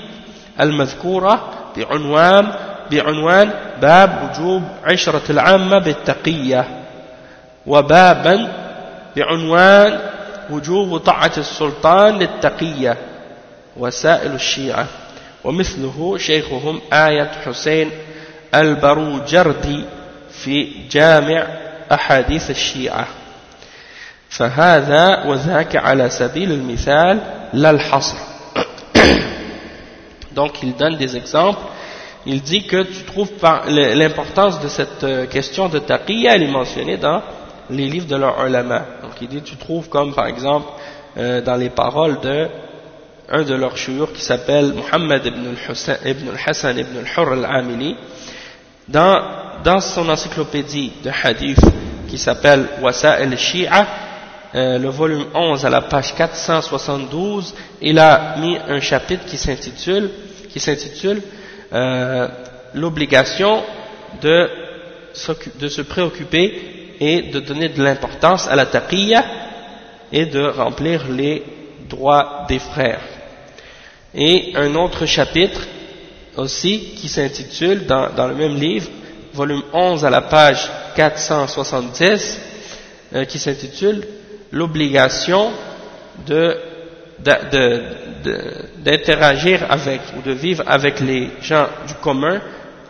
المذكورة بعنوان بعنوان باب وجوب عشرة العامة بالتقية. وبابا بعنوان وجوب طاعة السلطان للتقية وسائل الشيعة. ومثله شيخهم آية حسين البروجردي في جامع أحاديث الشيعة. فهذا وذاك على سبيل المثال لا الحصر [coughs] Donc il donne des exemples. Il dit que tu trouves l'importance de cette euh, question de taqiyya, elle est mentionnée dans les livres de leur ulama. Donc il dit, tu trouves comme par exemple euh, dans les paroles de un de leurs chouyours qui s'appelle Muhammad ibn al-Hassan ibn al-Hurr al-Amili, dans, dans son encyclopédie de hadith qui s'appelle Wasa al-Shi'a, euh, le volume 11 à la page 472, il a mis un chapitre qui s'intitule qui s'intitule euh, l'obligation de, de se préoccuper et de donner de l'importance à la taqiyya et de remplir les droits des frères. Et un autre chapitre aussi qui s'intitule dans, dans, le même livre, volume 11 à la page 470, euh, qui s'intitule L'obligation de d'interagir avec ou de vivre avec les gens du commun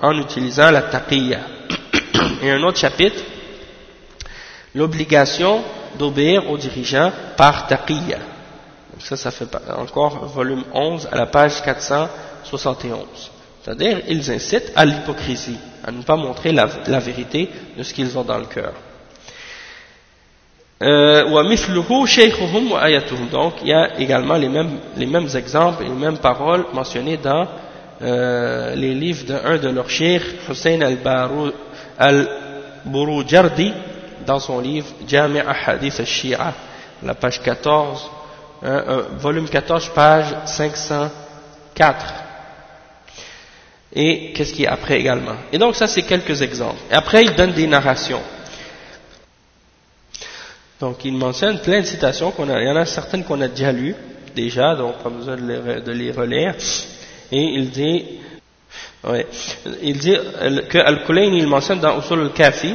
en utilisant la taqiyya. [coughs] Et un autre chapitre, l'obligation d'obéir aux dirigeants par taqiyya. Ça, ça fait encore volume 11 à la page 471. C'est-à-dire, ils incitent à l'hypocrisie, à ne pas montrer la vérité de ce qu'ils ont dans le cœur. Euh, donc il y a également les mêmes, les mêmes exemples et les mêmes paroles mentionnées dans euh, les livres d'un de leurs cheikh Hussein al-Burujardi dans son livre Jami' Hadith al-Shia la page 14 euh, volume 14 page 504 et qu'est-ce qui est après également? Et donc ça c'est quelques exemples. Après il donne des narrations. Donc il mentionne plein de citations, qu'on a, il y en a certaines qu'on a déjà lues, déjà, donc pas besoin de les, de relire. Et il dit, il dit que Al-Kulayni, il mentionne dans Usul al-Kafi,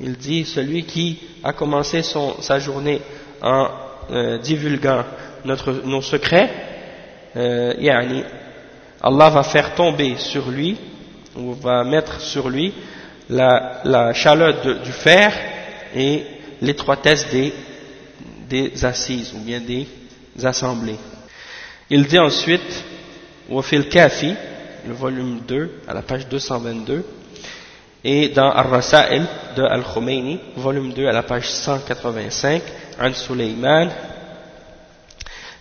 Il dit celui qui a commencé son, sa journée en euh, divulguant notre, nos secrets, euh, Allah va faire tomber sur lui, ou va mettre sur lui la, la chaleur du fer et l'étroitesse des, des assises ou bien des assemblées. Il dit ensuite, Wafil Kafi, le volume 2, à la page 222, Et dans Ar-Rasa'il de Al-Khomeini, volume 2 à la page 185, عن سليمان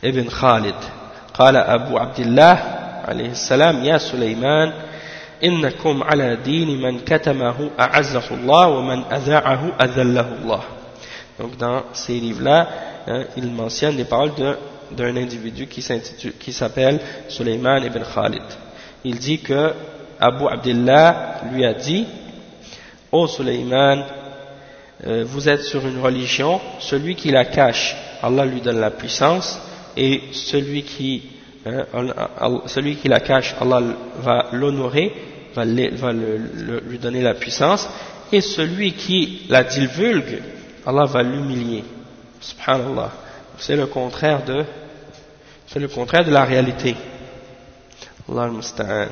ابن خالد قال أبو عبد الله عليه السلام يا سليمان إنكم على دين من كتمه أعزه الله ومن أذاعه أذله الله Donc dans ces livres-là, hein, il mentionne les paroles d'un individu qui s'appelle Suleiman ibn Khalid. Il dit que Abu Abdullah lui a dit Ô oh Suleiman, euh, vous êtes sur une religion, celui qui la cache, Allah lui donne la puissance, et celui qui, hein, celui qui la cache, Allah va l'honorer, va, lui donner la puissance, et celui qui la divulgue, Allah va l'humilier. Subhanallah. C'est le contraire de, c'est le contraire de la réalité. Allah al-Musta'an.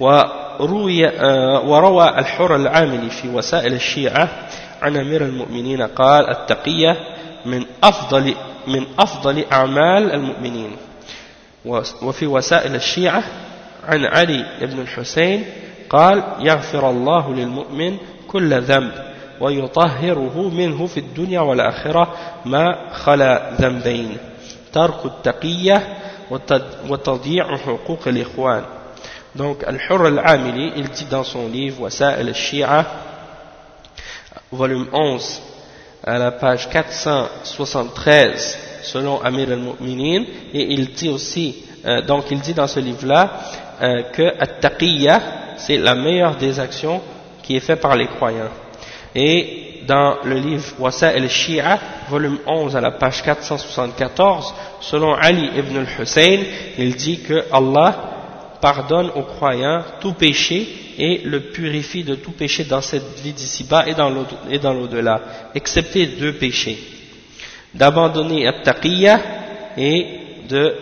وروي وروى الحر العاملي في وسائل الشيعة عن أمير المؤمنين قال التقية من أفضل من أفضل أعمال المؤمنين. وفي وسائل الشيعة عن علي بن الحسين قال يغفر الله للمؤمن كل ذنب ويطهره منه في الدنيا والآخرة ما خلا ذنبين ترك التقية وتضييع حقوق الإخوان. Donc, Al-Hurr al-Amili, il dit dans son livre Wasa'il al-Shi'a, volume 11, à la page 473, selon Amir al-Mu'minin, et il dit aussi, euh, donc il dit dans ce livre-là, euh, que At-Taqiyya, c'est la meilleure des actions qui est faite par les croyants. Et dans le livre Wasa al-Shi'a, volume 11 à la page 474, selon Ali ibn al-Hussein, il dit que Allah pardonne aux croyants tout péché et le purifie de tout péché dans cette vie d'ici-bas et dans l'au-delà, excepté deux péchés. D'abandonner à taqiyya et de,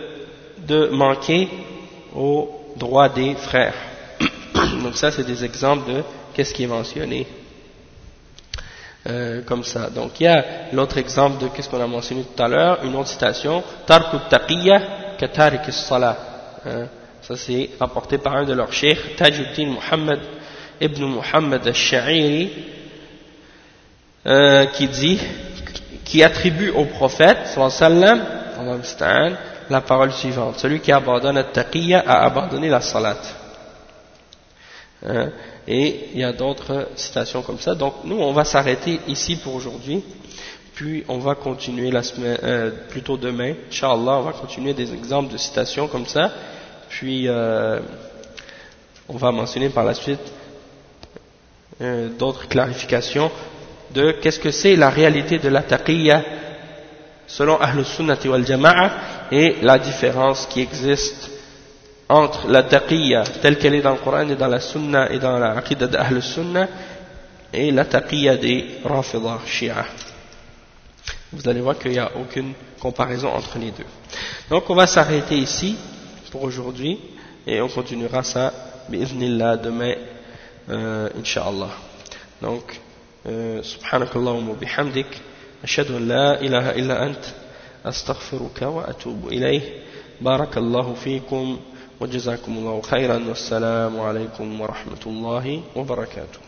de manquer aux droits des frères. [coughs] Donc ça, c'est des exemples de qu'est-ce qui est mentionné. Euh, comme ça. Donc il y a l'autre exemple de qu'est-ce qu'on a mentionné tout à l'heure, une autre citation, Tarku taqiyya ka salah. Ça c'est rapporté par un de leurs cheikhs, Tajuddin Muhammad ibn Muhammad al-Sha'iri, euh, qui dit, qui attribue au prophète, sallam, la parole suivante. Celui qui abandonne la taqiyya a abandonné la salat. Hein? Et il y a d'autres citations comme ça. Donc nous, on va s'arrêter ici pour aujourd'hui. Puis on va continuer la semaine, euh, plutôt demain, Inch'Allah, on va continuer des exemples de citations comme ça. Puis, euh, on va mentionner par la suite euh, d'autres clarifications de qu'est-ce que c'est la réalité de la taqiyya selon Ahlus Sunnati Jama'a et la différence qui existe entre la taqiyya telle qu'elle est dans le Coran et dans la Sunna et dans la Aqidah d'Ahlus Sunna et la taqiyya des Rafidah Shia. Vous allez voir qu'il n'y a aucune comparaison entre les deux. Donc on va s'arrêter ici pour aujourd'hui et on continuera ça bi'idhnillah demain euh, inshallah donc euh, subhanakallahumma bihamdik ashhadu an la ilaha illa ant astaghfiruka wa atubu ilayh barakallahu fikum وجزاكم الله خيرا والسلام عليكم ورحمة الله وبركاته